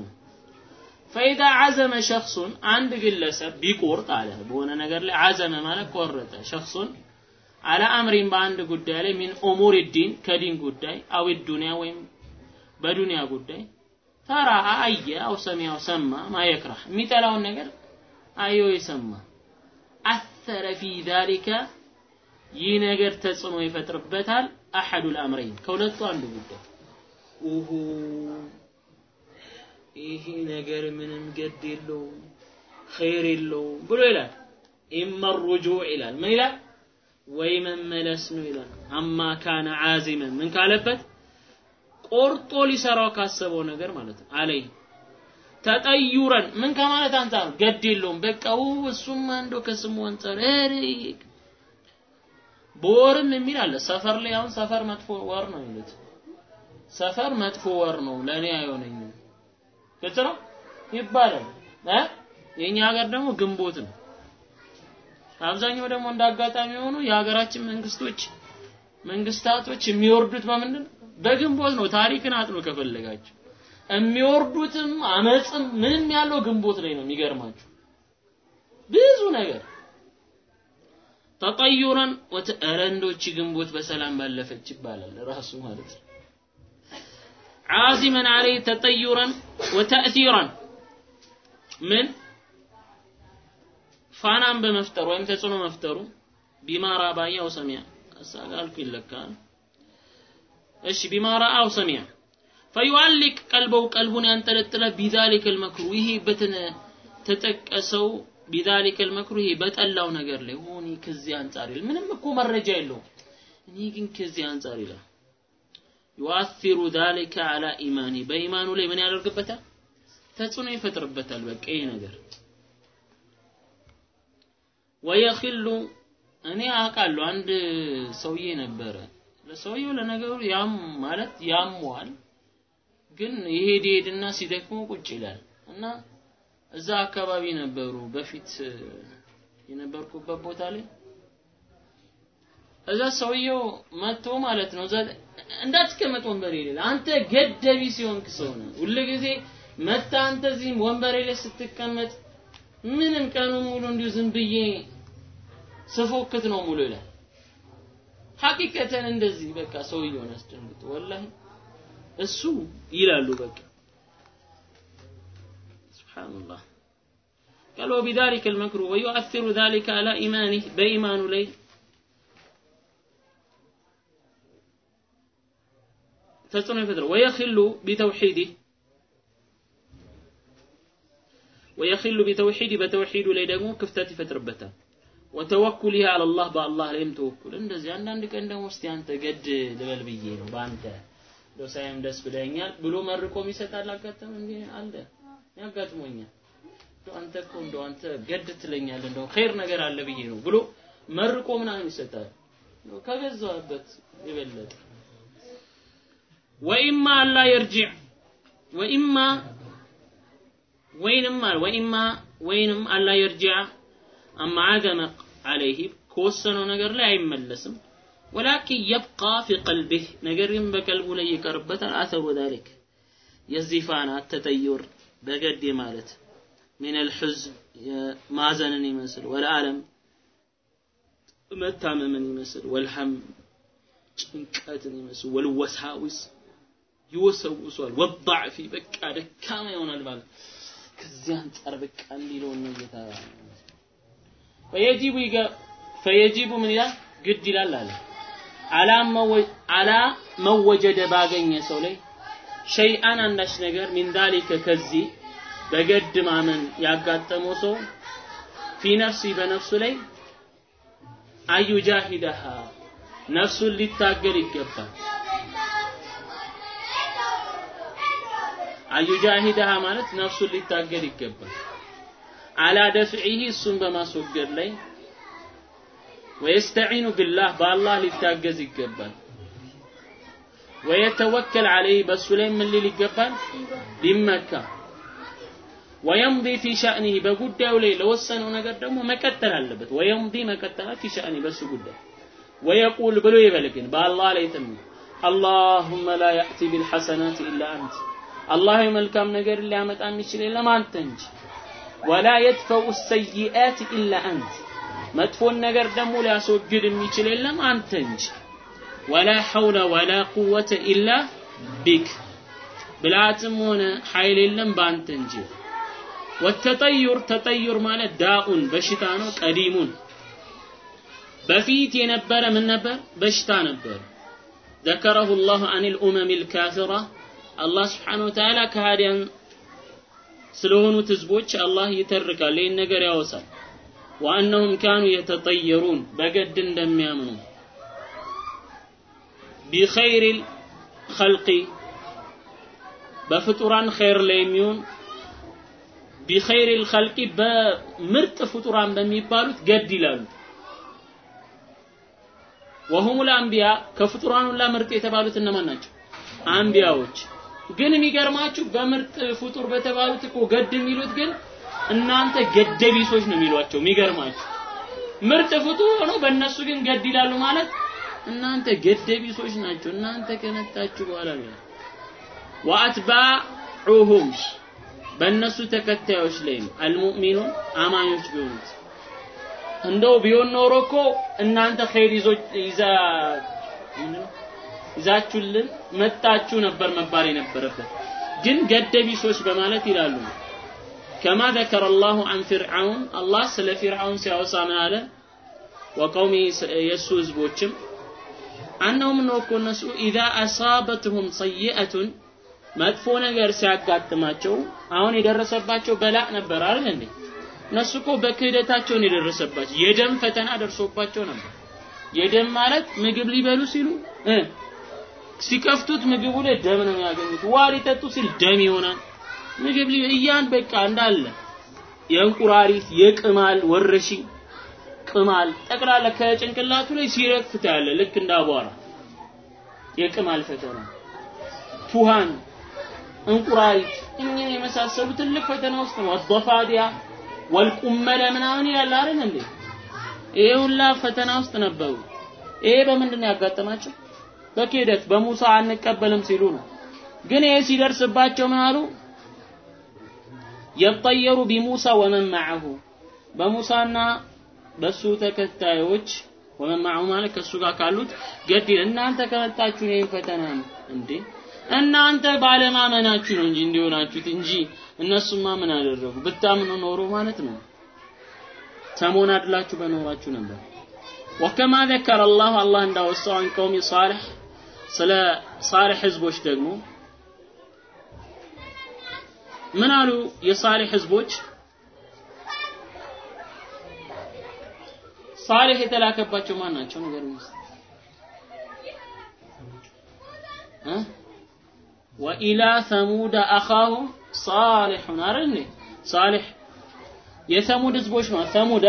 فإذا عزم شخص አንድ ግለሰብ ቢቆርጥ አለ። በሆነ ነገር ላይ عزم ማለት ቆረጠ። شخص على أمر በአንድ ጉዳይ ላይ من أمور الدين ከዲን ጉዳይ أو الدنيا ወይም በዱንያ ጉዳይ فرأى አየ أو سمع ሰማ ما يكره የሚጠላውን ነገር አየው የሰማ። أثر في ذلك ይህ ነገር ተጽዕኖ ይፈጥርበታል أحد الأمرين። ከሁለቱ አንዱ ጉዳይ ኡሁ ይሄ ነገር ምንም ገድ የለውም ኸይር የለውም ብሎ ይላል። ኢማ ሩጁዕ ይላል። ምን ይላል? ወይ መመለስ ነው ይላል። አማ ካነ ዓዚመን ምን ካለበት ቆርጦ ሊሰራው ካሰበው ነገር ማለት ነው። አለይ ተጠዩረን ምን ከማለት አንጻር ገድ የለውም። በቃው እሱም አንዶ ከስሙ አንጻር በወርም የሚል አለ። ሰፈር ላይ አሁን ሰፈር መጥፎ ወር ነው የሚሉት። ሰፈር መጥፎ ወር ነው ለእኔ አይሆነኝም። ግልጽ ነው? ይባላል። እ? የኛ ሀገር ደግሞ ግንቦት ነው። አብዛኛው ደግሞ እንዳጋጣሚ የሆኑ የሀገራችን መንግስቶች መንግስታቶች የሚወርዱት በምንድን ነው በግንቦት ነው ታሪክን አጥኖ ከፈለጋችሁ የሚወርዱትም አመፅም ምንም ያለው ግንቦት ላይ ነው የሚገርማችሁ ብዙ ነገር ተጠዩረን ወተረንዶች ግንቦት በሰላም ባለፈች ይባላል ራሱ ማለት ነው عازما عليه تطيرا وتأثيرا من ፋናን በመፍጠሩ ወይም ተጽዕኖ መፍጠሩ ቢማራ ባያው ሰሚያ አሳጋልኩ ይለካል እሺ ቢማራ አው ሰሚያ ፈዩአሊቅ ቀልበው ቀልቡን ያንጠለጥለ ቢዛሊከ ልመክሩ ይሄ በተነ ተጠቀሰው ቢዛሊከ ልመክሩ ይሄ በጠላው ነገር ላይ ሆኒ ከዚህ አንጻር ይል ምንም እኮ መረጃ የለውም። እኔ ግን ከዚህ አንጻር ይላል። ዩአሲሩ ዛሊከ አላ ኢማኒ። በኢማኑ ላይ ምን ያደርግበታል? ተጽዕኖ ይፈጥርበታል። በቃ ይሄ ነገር ወየኺሉ እኔ አውቃለሁ። አንድ ሰውዬ ነበረ ለሰውየው ለነገሩ ያም ማለት ያሟል። ግን ይሄድ ይሄድና ሲደክመው ቁጭ ይላል። እና እዛ አካባቢ ነበሩ በፊት የነበርኩበት ቦታ ላይ። እዛ ሰውየው መጥቶ ማለት ነው እዛ እንዳትቀመጥ ወንበሬ ላይ አንተ ገደቢ ሲሆንክ ሰው ነው ሁልጊዜ መታ አንተ እዚህ ወንበሬ ላይ ስትቀመጥ ምንም ቀኑ ሙሉ እንዲሁ ዝም ብዬ ስፎክት ነው ሙሉ ይላል ሐቂቀተን እንደዚህ በቃ ሰውየውን አስደንግጦ ወላሂ እሱ ይላሉ በቃ ሱብሃንአላህ قال وبذلك المكروه ويؤثر ذلك على إيمانه بإيمان لي تتصنع فترة ويخل بتوحيده ويخل بتوحيد بتوحيد لي دمو كفتات فتربتا ወተወኩልህ አለላህ በአላህ ላይም ተወኩል። እንደዚህ አንዳንድ ቀን ደግሞ እስቲ አንተ ገድ ልበል ብዬ ነው በአንተ ዶሳይም ደስ ብለኛል ብሎ መርቆ ይሰጣል። አጋጠመ እንዴ አለ ያጋጥሞኛል። እንደው አንተ እኮ እንደው አንተ ገድ ትለኛለህ እንደው ኸይር ነገር አለ ብዬ ነው ብሎ መርቆ ምናምን ይሰጣል። ከገዛበት የበለጠ ወኢማ አላ የርጂዕ ወኢማ ወይንም ወይንም አላ የርጂዕ አማ አዘመ አለይህ ከወሰነው ነገር ላይ አይመለስም ወላኪን የብቃ ፊ ቀልቢህ ነገር ግን በቀልቡ ላይ ይቀርበታል አሰሩ ዛሊክ የዚህ ፋና ተጠዩር በገዴ ማለት ምን አልሑዝን ማዘንን ይመስል ወልአለም መታመምን ይመስል ወልሐም ጭንቀትን ይመስል ወልወሳዊስ ይወሰውሷል ወضዕፊ በቃ ደካማ ይሆናል ማለት ከዚህ አንጻር በቃ እንዲለውን ነው ጌታ ፈየጂቡ ፈየጂቡ ምን ይላል? ግድ ይላል አለ። አላ መወጀደ ባገኘ ሰው ላይ ሸይአን አንዳች ነገር ሚን ዛሊከ ከዚህ በገድ ማመን ያጋጠመው ሰው ፊ ነፍሲ በነፍሱ ላይ አዩጃሂደሃ ነፍሱን ሊታገል ይገባል። አዩጃሂደሃ ማለት ነፍሱን ሊታገል ይገባል አላ እሱን በማስወገድ ላይ ወየስተዒኑ ቢላህ በአላህ ሊታገዝ ይገባል። ወየተወከል አለይህ በእሱ ላይ ምን ሊል ይገባል? ሊመካ ወየምዲ ፊ ሸእኒህ በጉዳዩ ላይ ለወሰነው ነገር ደግሞ መቀጠል አለበት። ወየምዲ መቀጠል ፊ ሸእኒ በሱ ጉዳይ። ወየቁል ብሎ ይበል ግን በአላህ ላይ ትም። አላሁመ ላ ያእቲ ቢልሐሰናት ኢላ አንት። አላህ መልካም ነገር ሊያመጣ የሚችል የለም አንተ እንጂ ወላ የድፈኡ ሰይአት ኢላ አንት መጥፎን ነገር ደግሞ ሊያስወግድ የሚችል የለም አንተ እንጂ ወላ ሐውለ ወላ ቁወተ ኢላ ቢክ ብልሃትም ሆነ ኃይል የለም በአንተ እንጂ ወተጠዩር ተጠዩር ማለት ዳኡን በሽታ ነው ቀዲሙን በፊት የነበረ ምን ነበር በሽታ ነበር ذكره الله عن الأمم الكافرة الله سبحانه وتعالى كهاديان ስለሆኑት ህዝቦች አላህ ይተርካል ይህን ነገር ያወሳል። ወአነሁም ካኑ የተጠየሩን በገድ እንደሚያምኑ። ቢኸይር ኸልቂ በፍጡራን ኸይር ላይ የሚሆን። ቢኸይር ኸልቂ በምርጥ ፍጡራን በሚባሉት ገድ ይላሉ። ወሁም ልአንቢያ ከፍጡራን ሁላ ምርጥ የተባሉት እነማን ናቸው? አንቢያዎች ግን የሚገርማችሁ በምርጥ ፍጡር በተባሉት እኮ ገድ የሚሉት ግን እናንተ ገደቢሶች ነው የሚሏቸው። የሚገርማችሁ ምርጥ ፍጡር ሆኖ በእነሱ ግን ገድ ይላሉ ማለት እናንተ ገደቢሶች ናቸው። እናንተ ከነጣችሁ በኋላ ነው ወአትባዑሁም በእነሱ ተከታዮች ላይም አልሙእሚኑን አማኞች ቢሆኑት እንደው ቢሆን ኖሮ እኮ እናንተ ኸይር ይዞች ይዛ ይዛችሁልን መጣችሁ ነበር መባል የነበረበት። ግን ገደቢሶች በማለት ይላሉ። ከማ ዘከረ አላሁ አን ፊርዓውን አላህ ስለ ፊርዓውን ሲያወሳ ምን አለ? ወቀውሚ የእሱ ህዝቦችም አነውም ነው እኮ እነሱ ኢዛ አሳበትሁም ሰይአቱን መጥፎ ነገር ሲያጋጥማቸው አሁን የደረሰባቸው በላእ ነበር አይደል እንዴ? እነሱ እኮ በክህደታቸውን የደረሰባቸው። የደም ፈተና ደርሶባቸው ነበር። የደም ማለት ምግብ ሊበሉ ሲሉ ሲከፍቱት ምግቡ ላይ ደም ነው የሚያገኙት ውሃ ሊጠጡ ሲል ደም ይሆናል ምግብ እያን በቃ እንዳለ የእንቁራሪት የቅማል ወረሽኝ ቅማል ጠቅላላ ከጭንቅላቱ ላይ ሲረግፍ ታያለ ልክ እንደ አቧራ የቅማል ፈተና ቱሃን እንቁራሪት እኚህን የመሳሰሉ ትልቅ ፈተና ውስጥ ነው። ወደፋዲያ ወልቁመለ ምናምን ያለ አይደል እንዴ? ይሄ ሁላ ፈተና ውስጥ ነበሩ። ይሄ በምንድን ነው ያጋጠማቸው? በክህደት በሙሳ አንቀበልም ሲሉ ነው። ግን ይሄ ሲደርስባቸው ምን አሉ? የጠየሩ ቢሙሳ ወመን ማዐሁ በሙሳና በሱ ተከታዮች ወመን ማዐሁ ማለት ከሱ ጋር ካሉት ገድ እናንተ ከመጣችሁ ይሄን ፈተና ነው እንዴ እናንተ ባለማመናችሁ ነው እንጂ እንዲሆናችሁት እንጂ እነሱማ ምን አደረጉ? ብታምኑ ኖሮ ማለት ነው ተሞናድላችሁ በኖራችሁ ነበር። ወከማ ዘከረ አላሁ አላህ እንዳወሳው አን ቀውሚ ሷሊህ ስለ ሳሊህ ህዝቦች ደግሞ ምን አሉ የሳሊህ ህዝቦች? ሳሊህ የተላከባቸው ማን ናቸው? ነገር ወኢላ ሰሙድ አኻሁም ሳሊሑን አይደል ሳሊህ የሰሙድ ህዝቦች ነው ሰሙዳ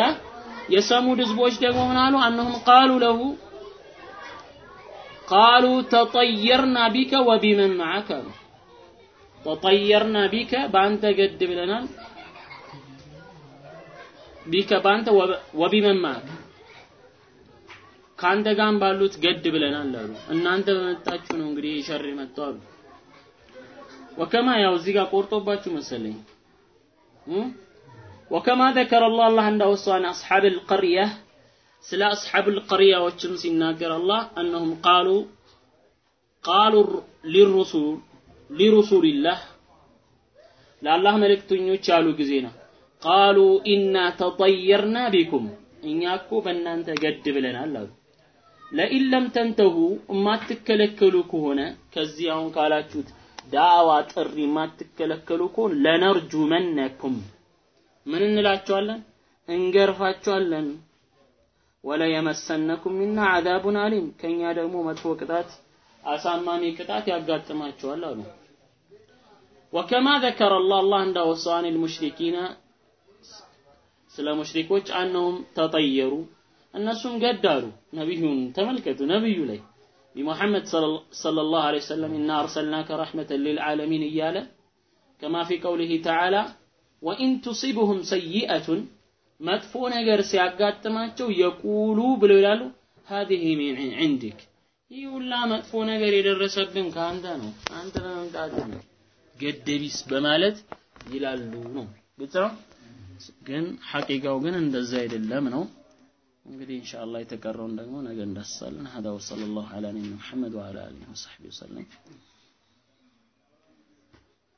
የሰሙድ ህዝቦች ደግሞ ምን አሉ? አነሁም ቃሉ ለሁ ቃሉ ተጠየርና ቢከ ወቢመን መዓከ አሉ ተጠየርና ቢከ በአንተ ገድ ብለናል ቢከ በአንተ ወቢመን መዓከ ከአንተ ጋር ባሉት ገድ ብለናል አሉ እናንተ በመጣችሁ ነው እንግዲህ ሸር መጥተው አሉ ወከማ ያው እዚህ ጋር ቆርጦባችሁ መሰለኝ ወከማ ذكر الله الله እንዳወሳው عن اصحاب القريه ስለ አስሐቡል ቀርያዎችም ሲናገር አላህ እነሁም ቃሉ ቃሉ ሊሩሱል ለአላህ መልእክተኞች ያሉ ጊዜ ነው። ቃሉ ኢና ተጠየርና ቢኩም እኛ እኮ በእናንተ ገድ ብለናል አሉ። ለኢን ተንተሁ የማትከለከሉ ከሆነ ከዚህ አሁን ካላችሁት ዳዕዋ ጥሪ የማትከለከሉ ከሆነ ለነርጁመነኩም ምን እንላቸዋለን? እንገርፋቸዋለን ወለየመሰነኩም ሚና አዛቡን አሊም ከኛ ደግሞ መጥፎ ቅጣት አሳማሚ ቅጣት ያጋጥማቸዋል አሉ። ወከማ ዘከረ አላህ አላህ እንዳወሳው አኒል ሙሽሪኪና ስለ ሙሽሪኮች አነሁም ተጠየሩ እነሱም ገዳሉ። ነቢዩን ተመልከቱ፣ ነቢዩ ላይ ቢሙሐመድ ሰለላሁ ዐለይሂ ወሰለም ኢና አርሰልናከ ረሕመተን ሊልዓለሚን እያለ ከማ ፊ ቀውሊሂ ተዓላ ወኢን ቱሲብሁም ሰይአቱን መጥፎ ነገር ሲያጋጥማቸው የቁሉ ብለው ይላሉ هذه من عندك ይህ ሁላ መጥፎ ነገር የደረሰብን ከአንተ ነው አንተ በመምጣት ነው ገደቢስ በማለት ይላሉ ነው ግልጽ ነው ግን ሐቂቃው ግን እንደዛ አይደለም ነው እንግዲህ ኢንሻአላህ የተቀረውን ደግሞ ነገ እንዳስሳለን هذا وصلى الله على نبينا محمد وعلى اله وصحبه وسلم